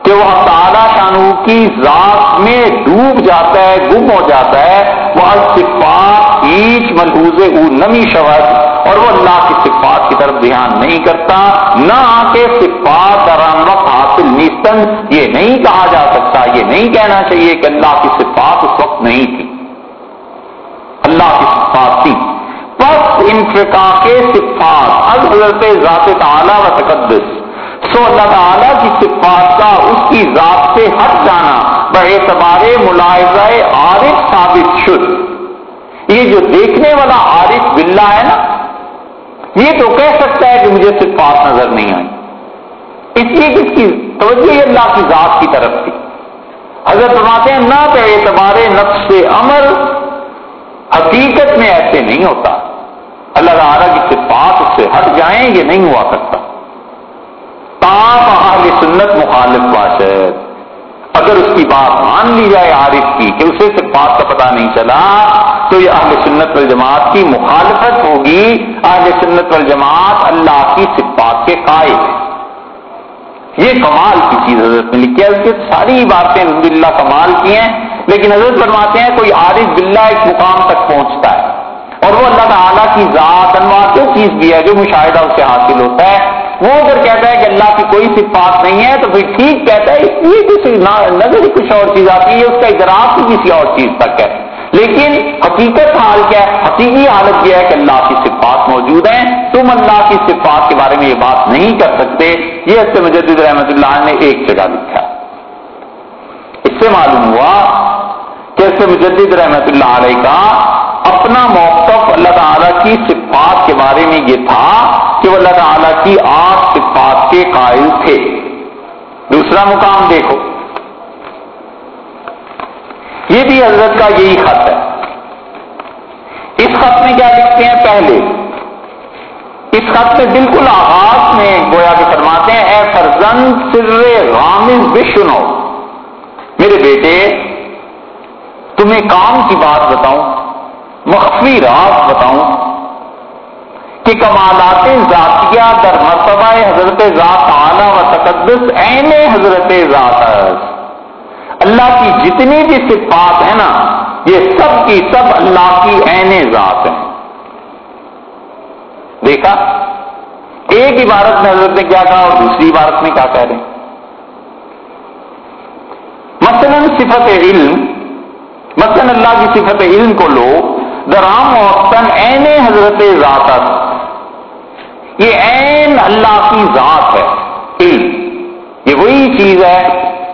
کہ وہ تعالیٰ شانو کی ذات میں ڈوب جاتا ہے، گم ہو جاتا ہے۔ وہ صفات ایچ ملحوظ او نمی شبد اور وہ اللہ کی صفات کی طرف دھیان نہیں کرتا، نہ آ کے صفات دران وقت حاصل نیستن۔ یہ نہیں کہا جا سکتا، یہ نہیں کہنا چاہیے کہ اللہ کی صفات اس وقت نہیں تھی۔ اللہ کی صفات تھی۔ پس انفقا کے صفات حضرت ذات تعالی و تقدس۔ سو اللہ تعالیٰ کی صفات کا اس کی ذات سے ہٹ جانا۔ اعتبار ملاحظہ عارف ثابت شد۔ یہ جو دیکھنے والا عارف بلّہ ہے نا یہ تو کہہ سکتا ہے کہ مجھے صفات نظر نہیں آئی۔ اس لیے کس کی توجہ اللہ کی ذات کی طرف تھی۔ حضرت فرماتے ہیں، نہ تو اعتبار نفس عمل حقیقت میں ایسے نہیں ہوتا۔ اللہ تعالیٰ کی صفات اس سے ہٹ جائیں یہ نہیں ہوا کرتا۔ اہل سنت مخالف باشد۔ اگر اس کی بات مان لی جائے عارف کی کہ اسے صرف بات کا پتہ نہیں چلا، تو یہ اہل سنت والجماعت کی مخالفت ہوگی۔ اہل سنت والجماعت اللہ کی صفات کے قائد ہے یہ کمال کی چیز حضرت نے لکھی ہے۔ اس ساری باتیں الحمد للہ کمال کی ہیں، لیکن حضرت فرماتے ہیں کوئی عارف بلّہ ایک مقام تک پہنچتا ہے۔ اور وہ اللہ تعالیٰ کی ذات انواع جو چیز بھی ہے جو مشاہدہ اس سے حاصل ہوتا ہے۔ وہ اگر کہتا ہے کہ اللہ کی کوئی صفات نہیں ہے، تو پھر ٹھیک کہتا ہے یہ کسی نظر ہی کچھ اور چیز آتی ہے، اس کا اضراب بھی کسی اور چیز تک ہے۔ لیکن حقیقت حال کیا ہے؟ حقیقی حالت یہ ہے کہ اللہ کی صفات موجود ہیں۔ تم اللہ کی صفات کے بارے میں یہ بات نہیں کر سکتے۔ یہ اس سے مجدد رحمت اللہ نے ایک جگہ لکھا۔ اس سے معلوم ہوا کہ اس سے مجدد رحمت اللہ علیہ کا اپنا موقف اللہ تعالیٰ کی صفات کے بارے میں یہ تھا کہ وہ اللہ تعالیٰ کی آٹھ صفات کے قائل تھے۔ دوسرا مقام دیکھو۔ یہ بھی حضرت کا یہی خط ہے۔ اس خط میں کیا لکھتے ہیں؟ پہلے۔ اس خط میں بالکل آغاز میں گویا کے فرماتے ہیں، اے فرزند، سر غامز بشنو۔ میرے بیٹے، تمہیں کام کی بات بتاؤں۔ مخفی راز بتاؤں کہ کمالات ذاتیہ در مرتبہ حضرت ذات اعلیٰ و تقدس عین حضرت ذات اللہ کی جتنی بھی صفات ہیں نا، یہ سب کی سب اللہ کی عین ذات ہیں۔ دیکھا؟ ایک عبارت میں حضرت نے کیا کہا اور دوسری عبارت میں کیا کہہ رہے ہیں؟ مثلا صفت علم، مثلا اللہ کی صفت علم کو لو درام وقتاً عین حضرت ذاتت یہ عین اللہ کی ذات ہے، علم۔ یہ وہی چیز ہے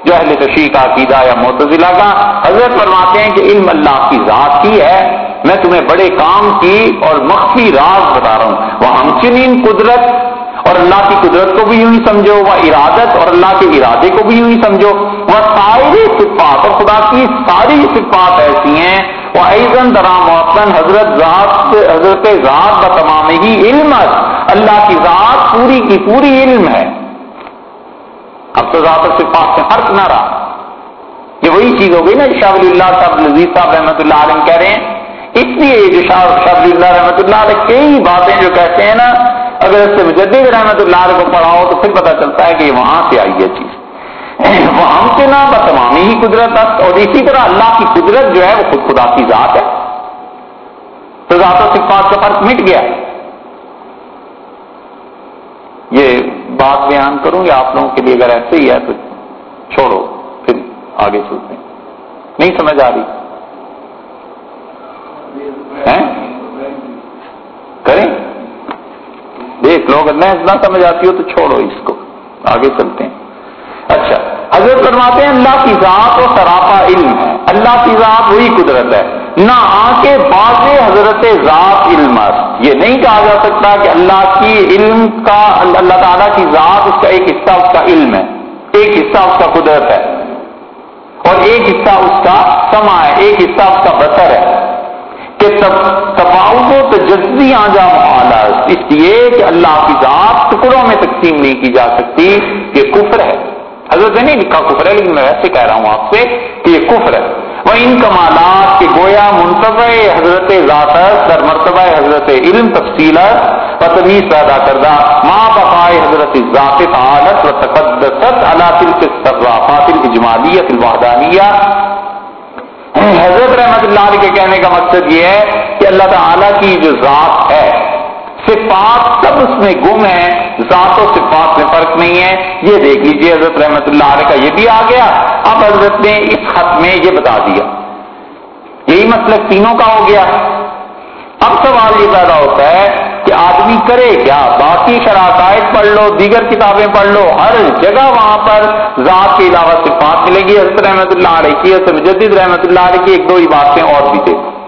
جو اہل تشریح کا عقیدہ یا متضلہ کا حضرت فرماتے ہیں کہ علم اللہ کی ذات کی ہے۔ میں تمہیں بڑے کام کی اور مخفی راز بتا رہا ہوں۔ وہ ہمچنین قدرت، اور اللہ کی قدرت کو بھی یوں ہی سمجھو وہ ارادت، اور اللہ کے ارادے کو بھی یوں ہی سمجھو۔ وہ ساری صفات، اور خدا کی ساری صفات ایسی ہیں وہ ایزن درام وطن حضرت ذات حضرت ذات بتمام ہی علم اللہ کی ذات پوری کی پوری علم ہے۔ اب تو ذات صفات سے فرق نہ رہا۔ یہ وہی چیز ہو گئی نا شاہ ولی اللہ صاحب لذیذ صاحب رحمۃ اللہ علیہ کہہ رہے ہیں۔ اس لیے جو شاہ شاہ ولی اللہ رحمۃ اللہ علیہ کئی باتیں جو کہتے ہیں نا، اگر اس سے مجدد رحمۃ اللہ علیہ کو پڑھاؤ تو پھر پتہ چلتا ہے کہ یہ وہاں سے آئی ہے چیز۔ وہ ہم سے نہ بتمامی ہی قدرت اور اسی طرح اللہ کی قدرت جو ہے وہ خود خدا کی ذات ہے۔ تو ذات و صفات کا فرق مٹ گیا۔ یہ بات بیان کروں یا آپ لوگوں کے لیے اگر ایسے ہی ہے تو چھوڑو، پھر آگے چلتے ہیں۔ نہیں سمجھ آ رہی۔ کریں؟ دیکھ لو اگر میں نہ سمجھ آتی ہو تو چھوڑو اس کو۔ آگے چلتے ہیں۔ اچھا۔ حضرت فرماتے ہیں، اللہ کی ذات و سراپا علم اللہ کی ذات وہی قدرت ہے۔ نہ آ کے باز حضرت ذات علم یہ نہیں کہا جا سکتا کہ اللہ کی علم کا، اللہ تعالیٰ کی ذات اس کا ایک حصہ، اس کا علم ہے۔ ایک حصہ اس کا قدرت ہے۔ اور ایک حصہ اس کا سما ہے۔ ایک حصہ اس کا بسر ہے۔ کہ تفاؤ و تجزی آجام اعلیٰ اس لیے کہ اللہ کی ذات ٹکڑوں میں تقسیم نہیں کی جا سکتی، یہ کفر ہے۔ حضرت نے نہیں لکھا کفر ہے، لیکن میں ویسے کہہ رہا ہوں آپ سے کہ یہ کفر ہے۔ وہ ان کمالات کے گویا منتبع حضرت ذات در مرتبہ حضرت علم تفصیل و تمیز پیدا کردہ۔ ماں بقائے حضرت ذات تعالت و تقدست علا تلک الصرافات الاجمالیت الوحدانیہ۔ حضرت رحمت اللہ علیہ کے کہنے کا مقصد یہ ہے کہ اللہ تعالیٰ کی جو ذات ہے صفات سب اس میں گم ہے ذات و صفات میں فرق نہیں ہے۔ یہ دیکھ لیجیے حضرت رحمت اللہ علیہ کا یہ بھی آ گیا۔ اب حضرت نے اس خط میں یہ بتا دیا۔ یہی مطلب تینوں کا ہو گیا۔ اب سوال یہ پیدا ہوتا ہے کہ آدمی کرے کیا؟ باقی شراکت پڑھ لو، دیگر کتابیں پڑھ لو، ہر جگہ وہاں پر ذات کے علاوہ صفات ملے گی۔ حضرت رحمت اللہ علیہ کی حضرت مجدد رحمت اللہ علیہ کی ایک دو ہی باتیں اور بھی دیکھو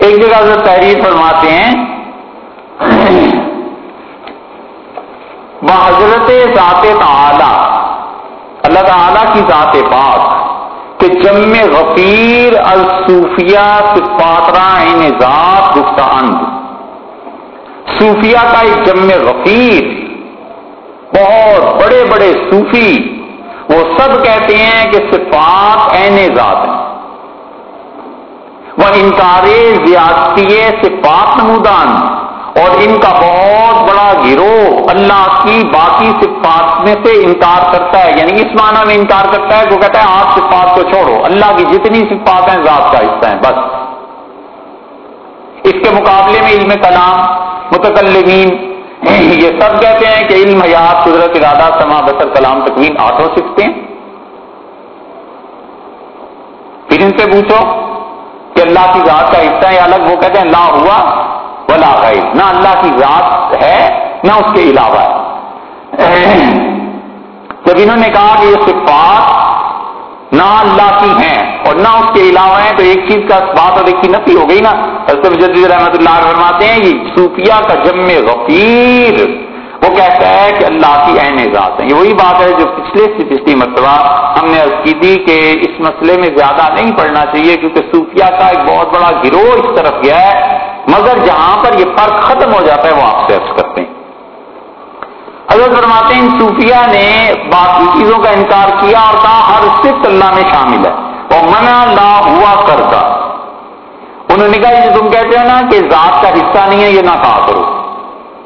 ایک جگہ حضرت تحریر فرماتے ہیں حضرت ذات تعالی، اللہ تعالی کی ذات پاک، کہ جم غفیر الصوفیہ صفاترا عین ذات گفتہ اند۔ صوفیہ کا ایک جم غفیر، بہت بڑے بڑے صوفی، وہ سب کہتے ہیں کہ صفات عین ذات ہیں۔ وہ انکار زیادتی سے پاک نمودان اور ان کا بہت بڑا گروہ اللہ کی باقی صفات میں سے انکار کرتا ہے یعنی اس معنی میں انکار کرتا ہے وہ کہتا ہے آپ صفات کو چھوڑو، اللہ کی جتنی صفات ہیں ذات کا حصہ ہیں، بس۔ اس کے مقابلے میں علم کلام، متکلمین، یہ سب کہتے ہیں کہ علم حیات قدرت ارادہ سما بسر کلام تکوین آٹھوں سکھتے ہیں پھر ان سے پوچھو کہ اللہ کی ذات کا حصہ ہے الگ، وہ کہتے ہیں لا ہوا ولا غیر۔ نہ اللہ کی ذات ہے، نہ اس کے علاوہ۔ ہے جب انہوں نے کہا کہ یہ صفات نہ اللہ کی ہیں اور نہ اس کے علاوہ ہیں، تو ایک چیز کا بات اور ایک کی نفی ہو گئی نا۔ حضرت مجدد رحمت اللہ فرماتے ہیں، یہ صوفیہ کا جم غفیر۔ وہ کہتا ہے کہ اللہ کی عین ذات ہے یہ وہی بات ہے جو پچھلے سے پچھلی مرتبہ ہم نے عرض کی تھی کہ اس مسئلے میں زیادہ نہیں پڑھنا چاہیے کیونکہ صوفیہ کا ایک بہت بڑا گروہ اس طرف گیا ہے، مگر جہاں پر یہ فرق ختم ہو جاتا ہے وہ آپ سے عرض کرتے ہیں۔ حضرت فرماتے ہیں، صوفیہ نے باقی چیزوں کا انکار کیا اور کہا، ہر صرف اللہ میں شامل ہے۔ اور منع لا ہوا کرتا۔ انہوں نے کہا جو تم کہتے ہو نا کہ ذات کا حصہ نہیں ہے، یہ نہ کہا کرو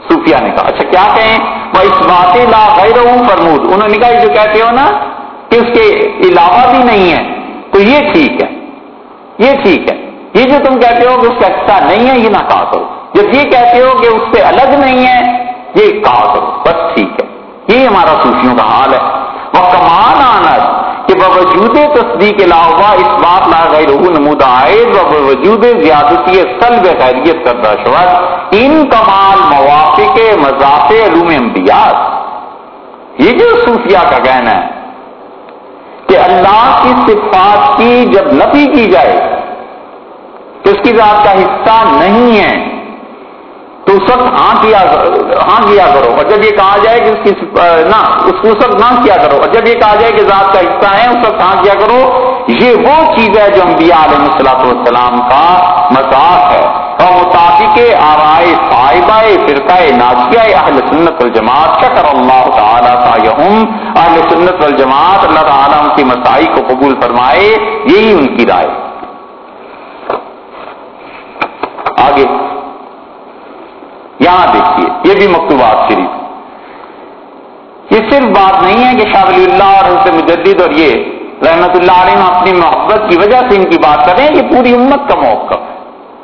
صوفیہ نے کہا۔ اچھا کیا کہیں؟ وہ اس بات لا غیر فرمود۔ انہوں نے کہا جو کہتے ہو نا، کہ اس کے علاوہ بھی نہیں ہے، تو یہ ٹھیک ہے۔ یہ ٹھیک ہے۔ یہ جو تم کہتے ہو کہ اس کا حصہ نہیں ہے، یہ نہ کہا کرو۔ جب یہ کہتے ہو کہ اس سے الگ نہیں ہے، یہ کہا کرو۔ بس ٹھیک ہے۔ یہ ہمارا صوفیوں کا حال ہے۔ وہ کمان آنا کہ باوجود تصدیق علاوہ اس بات لا غیر نمود و باوجود زیادتی سلب خیریت کردہ شوت ان کمال موافق مضاف علوم انبیاء۔ یہ جو صوفیہ کا کہنا ہے کہ اللہ کی صفات کی جب نفی کی جائے، تو اس کی ذات کا حصہ نہیں ہے۔ تو اس وقت ہاں کیا ہاں کیا کرو۔ اور جب یہ کہا جائے کہ اس کی نہ، اس وقت نہ کیا کرو۔ اور جب یہ کہا جائے کہ ذات کا حصہ ہے، اس وقت ہاں کیا کرو۔ یہ وہ چیز ہے جو انبیاء علیہ السلاط والسلام کا مذاق ہے۔ اور مطابق آرائے صاحبہ فرقہ ناجیہ اہل سنت الجماعت شکر اللہ تعالیٰ اہل سنت الجماعت اللہ تعالیٰ ان کی مسائی کو قبول فرمائے، یہی ان کی رائے۔ آگے۔ یہاں دیکھیے، یہ بھی مکتوبات شریف۔ یہ صرف بات نہیں ہے کہ شاہ ولی اللہ اور حضرت مجدد اور یہ رحمت اللہ علیہ اپنی محبت کی وجہ سے ان کی بات کر رہے ہیں، یہ پوری امت کا موقف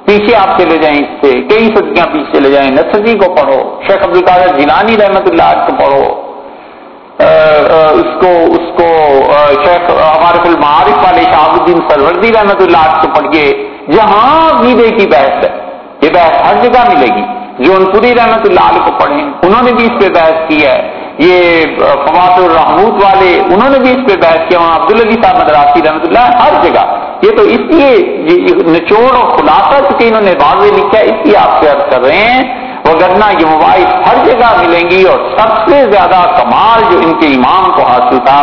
پیچھے آپ چلے جائیں اس سے، کئی صدیاں پیچھے چلے جائیں۔ نسری کو پڑھو، شیخ عبد القادر جیلانی رحمت اللہ کو پڑھو۔ اس کو اس کو شیخ ہمارے فل معارف والے شاہب الدین سروردی رحمت اللہ کو پڑھیے۔ جہاں عقیدے کی بحث ہے، یہ بحث ہر جگہ ملے گی۔ جو انپوری رحمت اللہ علیہ کو پڑھیں، انہوں نے بھی اس پہ بحث کی ہے۔ یہ فواد الرحمود والے، انہوں نے بھی اس پہ بحث کیا وہاں عبدالعلی صاحب مدراسی رحمت اللہ ہر جگہ۔ یہ تو اس لیے نچوڑ اور خلاصہ چکے انہوں نے واضح لکھا ہے، اس لیے آپ سے عرض کر رہے ہیں۔ وغیرہ یہ موبائل ہر جگہ ملیں گی اور سب سے زیادہ کمال جو ان کے امام کو حاصل تھا،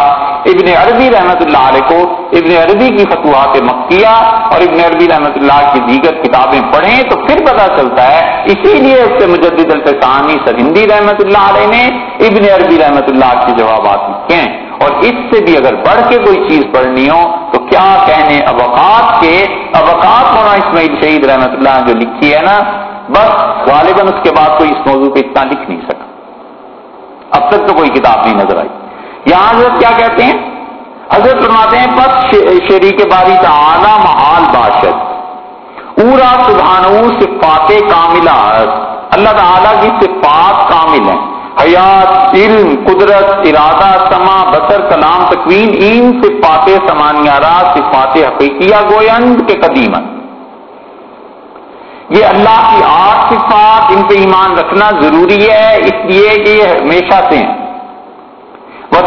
ابن عربی رحمت اللہ علیہ کو ابن عربی کی فتوحات مکیہ اور ابن عربی رحمت اللہ کی دیگر کتابیں پڑھیں تو پھر پتا چلتا ہے، اسی لیے اس سے مجدد الفسانی سرہندی رحمت اللہ علیہ نے ابن عربی رحمت اللہ کے جوابات لکھے ہیں۔ اور اس سے بھی اگر بڑھ کے کوئی چیز پڑھنی ہو تو کیا کہنے اوقات کے اوقات ہونا اسماعیل شہید رحمت اللہ جو لکھی ہے نا بس غالباً اس کے بعد کوئی اس موضوع پہ اتنا لکھ نہیں سکا۔ اب تک تو کوئی کتاب نہیں نظر آئی۔ یہاں حضرت کیا کہتے ہیں؟ حضرت فرماتے ہیں، بس شری کے باری تعالی محال باشد۔ پورا سبحان صفات کاملہ۔ اللہ تعالیٰ کی صفات کامل ہیں۔ حیات، علم، قدرت، ارادہ سما بسر کلام، تکوین، ان صفات سمانیارہ، صفات حقیقیہ گویند کے قدیمت یہ اللہ کی آٹھ صفات ان پہ ایمان رکھنا ضروری ہے، اس لیے کہ یہ ہمیشہ سے ہیں۔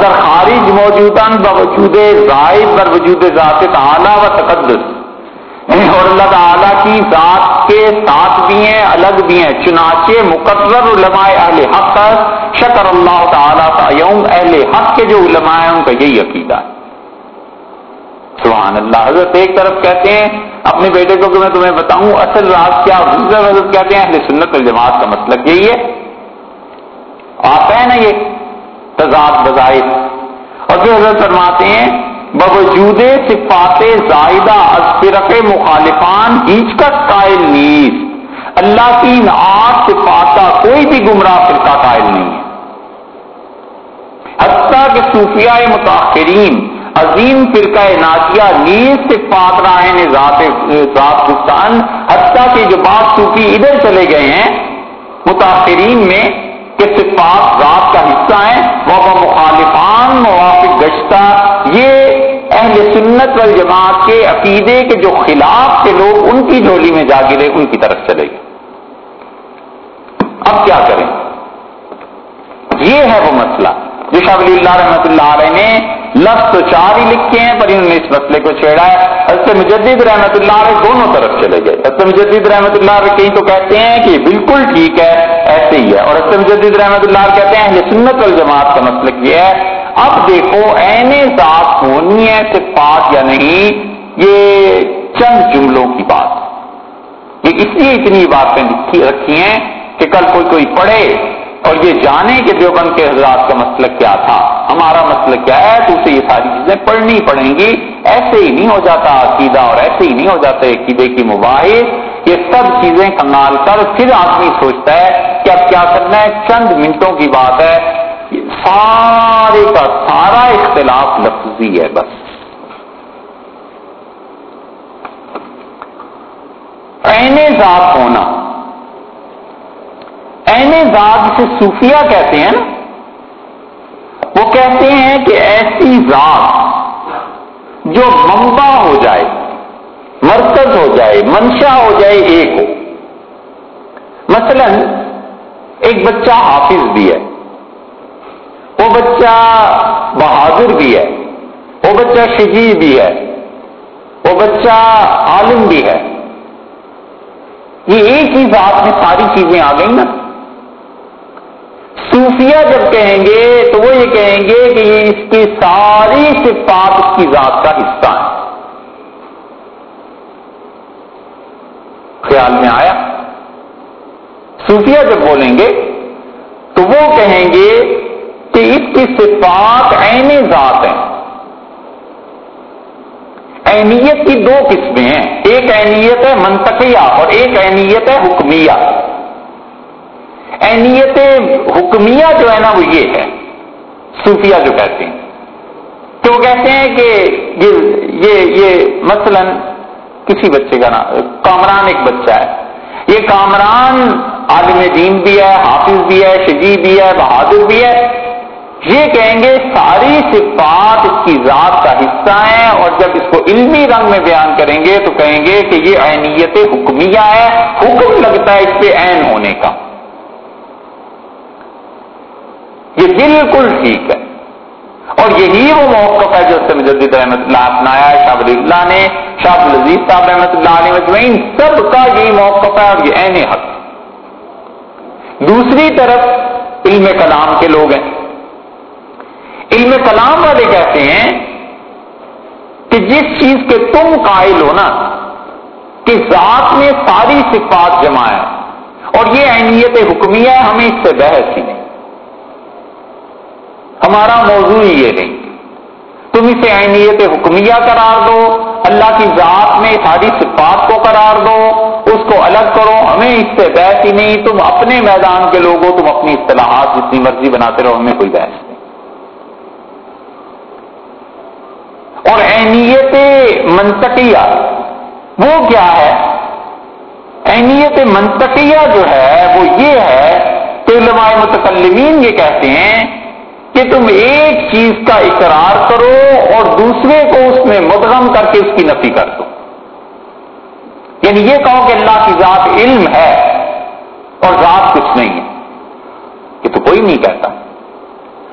در خارج موجودہ بوجود ذائب بر وجود ذات تعالی و تقدس یعنی اور اللہ تعالیٰ کی ذات کے ساتھ بھی ہیں، الگ بھی ہیں۔ چنانچہ مقرر علماء اہل حق شکر اللہ تعالیٰ تعیوم اہل حق کے جو علماء ہیں، ان کا یہی عقیدہ ہے۔ سبحان اللہ۔ حضرت ایک طرف کہتے ہیں، اپنے بیٹے کو کہ میں تمہیں بتاؤں، اصل راز کیا دوسرا حضرت کہتے ہیں، اہل سنت الجماعت کا مسلک یہی ہے۔ آتا ہے نا یہ، تضاد بظاہر۔ اور پھر حضرت فرماتے ہیں، بوجود صفات زائدہ از فرق مخالفان ہیچ کا قائل نیز۔ اللہ کی ان آٹھ صفات کا کوئی بھی گمراہ فرقہ قائل نہیں ہے۔ حتیٰ کہ صوفیاء متاثرین عظیم فرقہ ناجیہ نیز صفات راہ ذات ذات گفتان، حتیٰ کہ جو بات صوفی ادھر چلے گئے ہیں متاثرین میں کہ صفات ذات کا حصہ ہیں وہ مخالفان، موافق گشتہ، یہ اہل سنت والجماعت کے عقیدے کے جو خلاف کے لوگ ان کی جھولی میں جا گرے، ان کی طرف چلے گئے۔ اب کیا کریں؟ یہ ہے وہ مسئلہ۔ شاہ ولی اللہ رحمۃ اللہ علیہ نے لفظ تو چار ہی لکھے ہیں، پر انہوں نے اس مسئلے کو چھیڑا ہے۔ حضرت مجدد رحمۃ اللہ علیہ دونوں طرف چلے گئے۔ حضرت مجدد رحمۃ اللہ علیہ کہیں تو کہتے ہیں کہ بالکل ٹھیک ہے، ایسے ہی ہے۔ اور حضرت مجدد رحمۃ اللہ علیہ کہتے ہیں، اہل سنت والجماعت کا مسلک یہ ہے۔ اب دیکھو این ذات ہونی ہے، صفات یا نہیں، یہ چند جملوں کی بات۔ یہ اس لیے اتنی باتیں رکھی ہیں کہ کل کوئی کوئی پڑھے۔ اور یہ جانے کہ دیوبند کے حضرات کا مسئلہ کیا تھا؟ ہمارا مسئلہ کیا ہے؟ تو اسے یہ ساری چیزیں پڑھنی پڑیں گی۔ ایسے ہی نہیں ہو جاتا عقیدہ اور ایسے ہی نہیں ہو جاتا عقیدے کی مباحث۔ یہ سب چیزیں کنگال کر پھر آدمی سوچتا ہے کہ اب کیا کرنا ہے؟ چند منٹوں کی بات ہے۔ سارے کا سارا اختلاف لفظی ہے بس۔ ذات ہونا۔ ذات سے صوفیہ کہتے ہیں نا، وہ کہتے ہیں کہ ایسی ذات جو ممبا ہو جائے، مرکز ہو جائے، منشا ہو جائے ایک ہو۔ مثلا ایک بچہ حافظ بھی ہے، وہ بچہ بہادر بھی ہے، وہ بچہ شجی بھی ہے، وہ بچہ عالم بھی ہے۔ یہ ایک ہی ذات میں ساری چیزیں آ گئی نا۔ صوفیہ جب کہیں گے تو وہ یہ کہیں گے کہ یہ اس کی ساری صفات اس کی ذات کا حصہ ہے۔ خیال میں آیا؟ صوفیہ جب بولیں گے تو وہ کہیں گے کہ اس کی صفات عین ذات ہیں۔ اینیت کی دو قسمیں ہیں۔ ایک اینیت ہے منطقیہ اور ایک اینیت ہے حکمیہ۔ اینیت حکمیہ جو ہے نا وہ یہ ہے صوفیہ جو کہتے ہیں۔ تو وہ کہتے ہیں کہ یہ یہ, یہ مثلا کسی بچے کا نام کامران ایک بچہ ہے۔ یہ کامران عالم دین بھی ہے حافظ بھی ہے شجی بھی ہے بہادر بھی ہے۔ یہ کہیں گے ساری صفات اس کی ذات کا حصہ ہیں اور جب اس کو علمی رنگ میں بیان کریں گے تو کہیں گے کہ یہ عینیت حکمیہ ہے حکم لگتا ہے اس پہ عین ہونے کا۔ یہ بالکل ٹھیک ہے۔ اور یہی وہ موقف ہے جو سے مجدد رحمت اللہ اپنایا شاہ اللہ نے، شاہ العزیز صاحب رحمت اللہ علیہ مجمعین، سب کا یہی موقف ہے اور یہ عین حق۔ دوسری طرف علم کلام کے لوگ ہیں۔ علم کلام والے کہتے ہیں کہ جس چیز کے تم قائل ہو نا، کہ ذات میں ساری صفات جمع ہے اور یہ اہمیت حکمیہ ہے، ہمیں اس سے بحث ہی نہیں۔ ہمارا موضوع ہی یہ نہیں تم اسے اہمیت حکمیہ قرار دو، اللہ کی ذات میں ساری صفات کو قرار دو، اس کو الگ کرو، ہمیں اس سے بحث ہی نہیں، تم اپنے میدان کے لوگوں، تم اپنی اصطلاحات جتنی مرضی بناتے رہو، ہمیں کوئی بحث نہیں۔ اور اہمیت منطقیہ، وہ کیا ہے؟ اہمیت منطقیہ جو ہے، وہ یہ ہے کہ علماء متکلمین یہ کہتے ہیں کہ تم ایک چیز کا اقرار کرو اور دوسرے کو اس میں مدغم کر کے اس کی نفی کر دو۔ یعنی یہ کہو کہ اللہ کی ذات علم ہے اور ذات کچھ نہیں ہے۔ یہ تو کوئی نہیں کہتا۔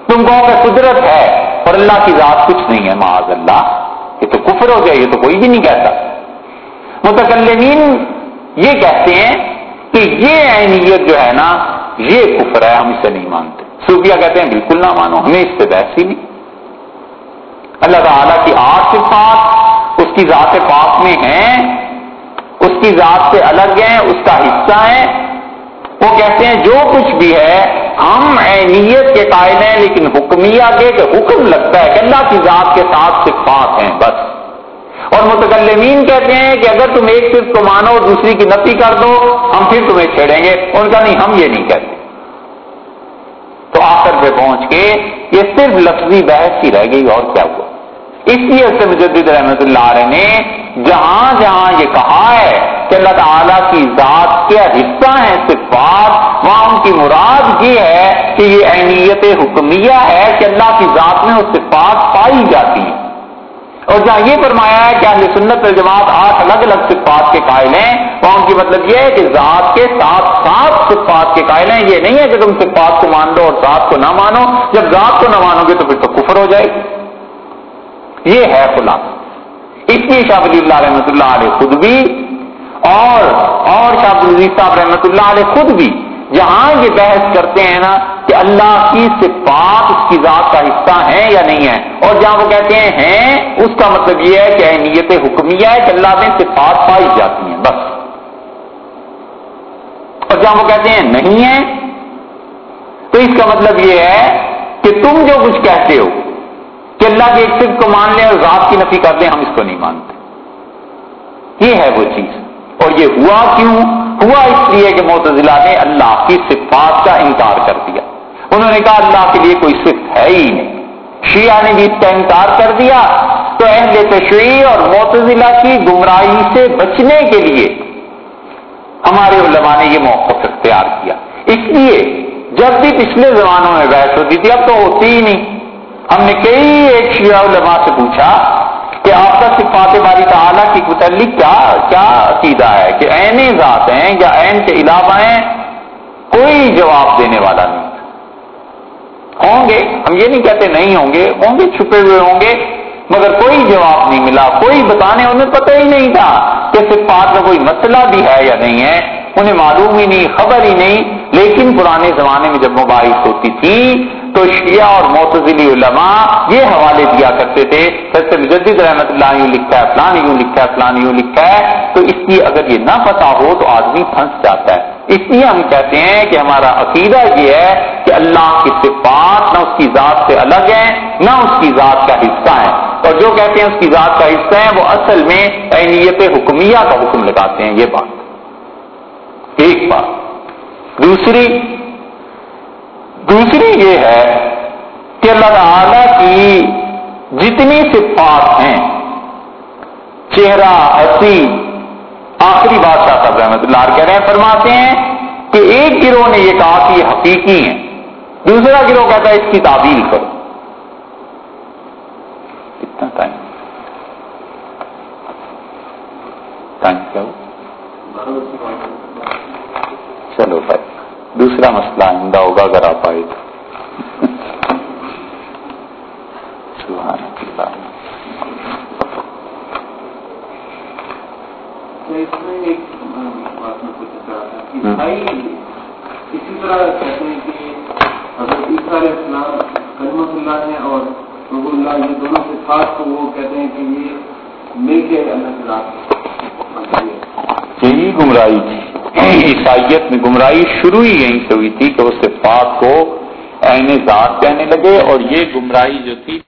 تم کہو کہ قدرت ہے اور اللہ کی ذات کچھ نہیں ہے۔ معاذ اللہ یہ تو کفر ہو گیا، یہ تو کوئی بھی نہیں کہتا۔ متکلمین یہ کہتے ہیں کہ یہ عینیت جو ہے نا، یہ کفر ہے، ہم اسے نہیں مانتے۔ صوفیہ کہتے ہیں، بالکل نہ مانو، ہمیں اس سے بحث ہی نہیں۔ اللہ تعالیٰ کی آٹھ صفات اس کی ذات پاک میں ہیں، اس کی ذات سے الگ ہیں، اس کا حصہ ہے وہ کہتے ہیں، جو کچھ بھی ہے، ہم عینیت کے قائل ہیں، لیکن حکمیہ کے کہ حکم لگتا ہے کہ اللہ کی ذات کے ساتھ صفات ہیں، بس۔ اور متکلمین کہتے ہیں کہ اگر تم ایک صرف کو مانو اور دوسری کی نفی کر دو، ہم پھر تمہیں چھیڑیں گے۔ ان کا نہیں، ہم یہ نہیں کہتے۔ تو آخر پہ پہنچ کے یہ صرف لفظی بحث ہی رہ گئی اور کیا ہوا؟ اس لیے سے مجدد رحمت اللہ علیہ نے جہاں جہاں یہ کہا ہے کہ اللہ تعالیٰ کی ذات کیا حصہ ہیں صفات وہاں ان کی مراد یہ ہے کہ یہ اہمیت حکمیہ ہے کہ اللہ کی ذات میں وہ صفات پائی جاتی ہے اور جہاں یہ فرمایا ہے کہ اہل سنت الجماعت آٹھ الگ الگ صفات کے قائل ہیں، وہاں ان کی مطلب یہ ہے کہ ذات کے ساتھ سات صفات کے قائل ہیں۔ یہ نہیں ہے کہ تم صفات کو مان لو اور ذات کو نہ مانو۔ جب ذات کو نہ مانو گے تو پھر تو کفر ہو جائے گی۔ یہ ہے خلا اس لیے شاہ ولی اللہ رحمۃ اللہ علیہ خود بھی اور اور شاہ العزیز صاحب رحمۃ اللہ علیہ خود بھی جہاں یہ بحث کرتے ہیں نا کہ اللہ کی صفات اس کی ذات کا حصہ ہیں یا نہیں ہے اور جہاں وہ کہتے ہیں ہیں، اس کا مطلب یہ ہے کہ اہمیت حکمیہ ہے کہ اللہ میں صفات پائی جاتی ہیں، بس۔ اور جہاں وہ کہتے ہیں نہیں ہے تو اس کا مطلب یہ ہے کہ تم جو کچھ کہتے ہو، کہ اللہ کی ایک صرف کو مان لیں اور ذات کی نفی کر دیں ہم اس کو نہیں مانتے۔ یہ ہے وہ چیز۔ اور یہ ہوا کیوں؟ ہوا اس لیے کہ معتزلہ نے اللہ کی صفات کا انکار کر دیا۔ انہوں نے کہا اللہ کے لیے کوئی صفت ہے ہی نہیں۔ شیعہ نے بھی اس کا انکار کر دیا۔ تو اہل تشریح اور معتزلہ کی گمراہی سے بچنے کے لیے ہمارے علماء نے یہ موقف اختیار کیا۔ اس لیے جب بھی پچھلے زمانوں میں بحث ہوتی تھی، اب تو ہوتی ہی نہیں۔ ہم نے کئی ایک شیعہ علماء سے پوچھا کہ آپ کا صفات باری تعالیٰ کی متعلق کیا کیا عقیدہ ہے؟ کہ این ذات ہیں یا عین کے علاوہ ہیں؟ کوئی جواب دینے والا نہیں۔ ہوں گے، ہم یہ نہیں کہتے نہیں ہوں گے ہوں گے، چھپے ہوئے ہوں گے، مگر کوئی جواب نہیں ملا۔ کوئی بتانے انہیں پتہ ہی نہیں تھا کہ صفات میں کوئی مسئلہ بھی ہے یا نہیں ہے۔ انہیں معلوم ہی نہیں، خبر ہی نہیں۔ لیکن پرانے زمانے میں جب مباحث ہوتی تھی تو شیعہ اور معتزلی علماء یہ حوالے دیا کرتے تھے جیسے مجدد رحمت اللہ یوں لکھا ہے، فلان یوں لکھا ہے، فلان یوں لکھا ہے، تو اس لیے اگر یہ نہ پتا ہو تو آدمی پھنس جاتا ہے۔ اس لیے ہم کہتے ہیں کہ ہمارا عقیدہ یہ ہے کہ اللہ کی صفات نہ اس کی ذات سے الگ ہیں، نہ اس کی ذات کا حصہ ہے اور جو کہتے ہیں اس کی ذات کا حصہ ہے وہ اصل میں اہمیت حکمیہ کا حکم لگاتے ہیں، یہ بات۔ ایک بات۔ دوسری دوسری یہ ہے کہ اللہ تعالی کی جتنی صفات ہیں، چہرہ ہسی آخری بادشاہ صاحب رحمت اللہ کہہ رہے ہیں، فرماتے ہیں کہ ایک گروہ نے یہ کہا کہ یہ حقیقی ہیں، دوسرا گروہ کہتا ہے اس کی تعبیل کرو۔ کتنا ٹائم ٹائم کیا چلو بھائی دوسرا مسئلہ آئندہ ہوگا اگر آپ آئے تو۔ اسی طرح کہتے ہیں کہ اگر عیسیٰ علیہ السلام کلمت اللہ اور رب اللہ یہ دونوں سے خاص تو وہ کہتے ہیں کہ یہ مل کے اللہ رات یہی گمراہی تھی یعنی عیسائیت میں گمراہی شروع ہی یہیں سے ہوئی تھی کہ وہ صفات کو ذات کہنے لگے اور یہ گمراہی جو تھی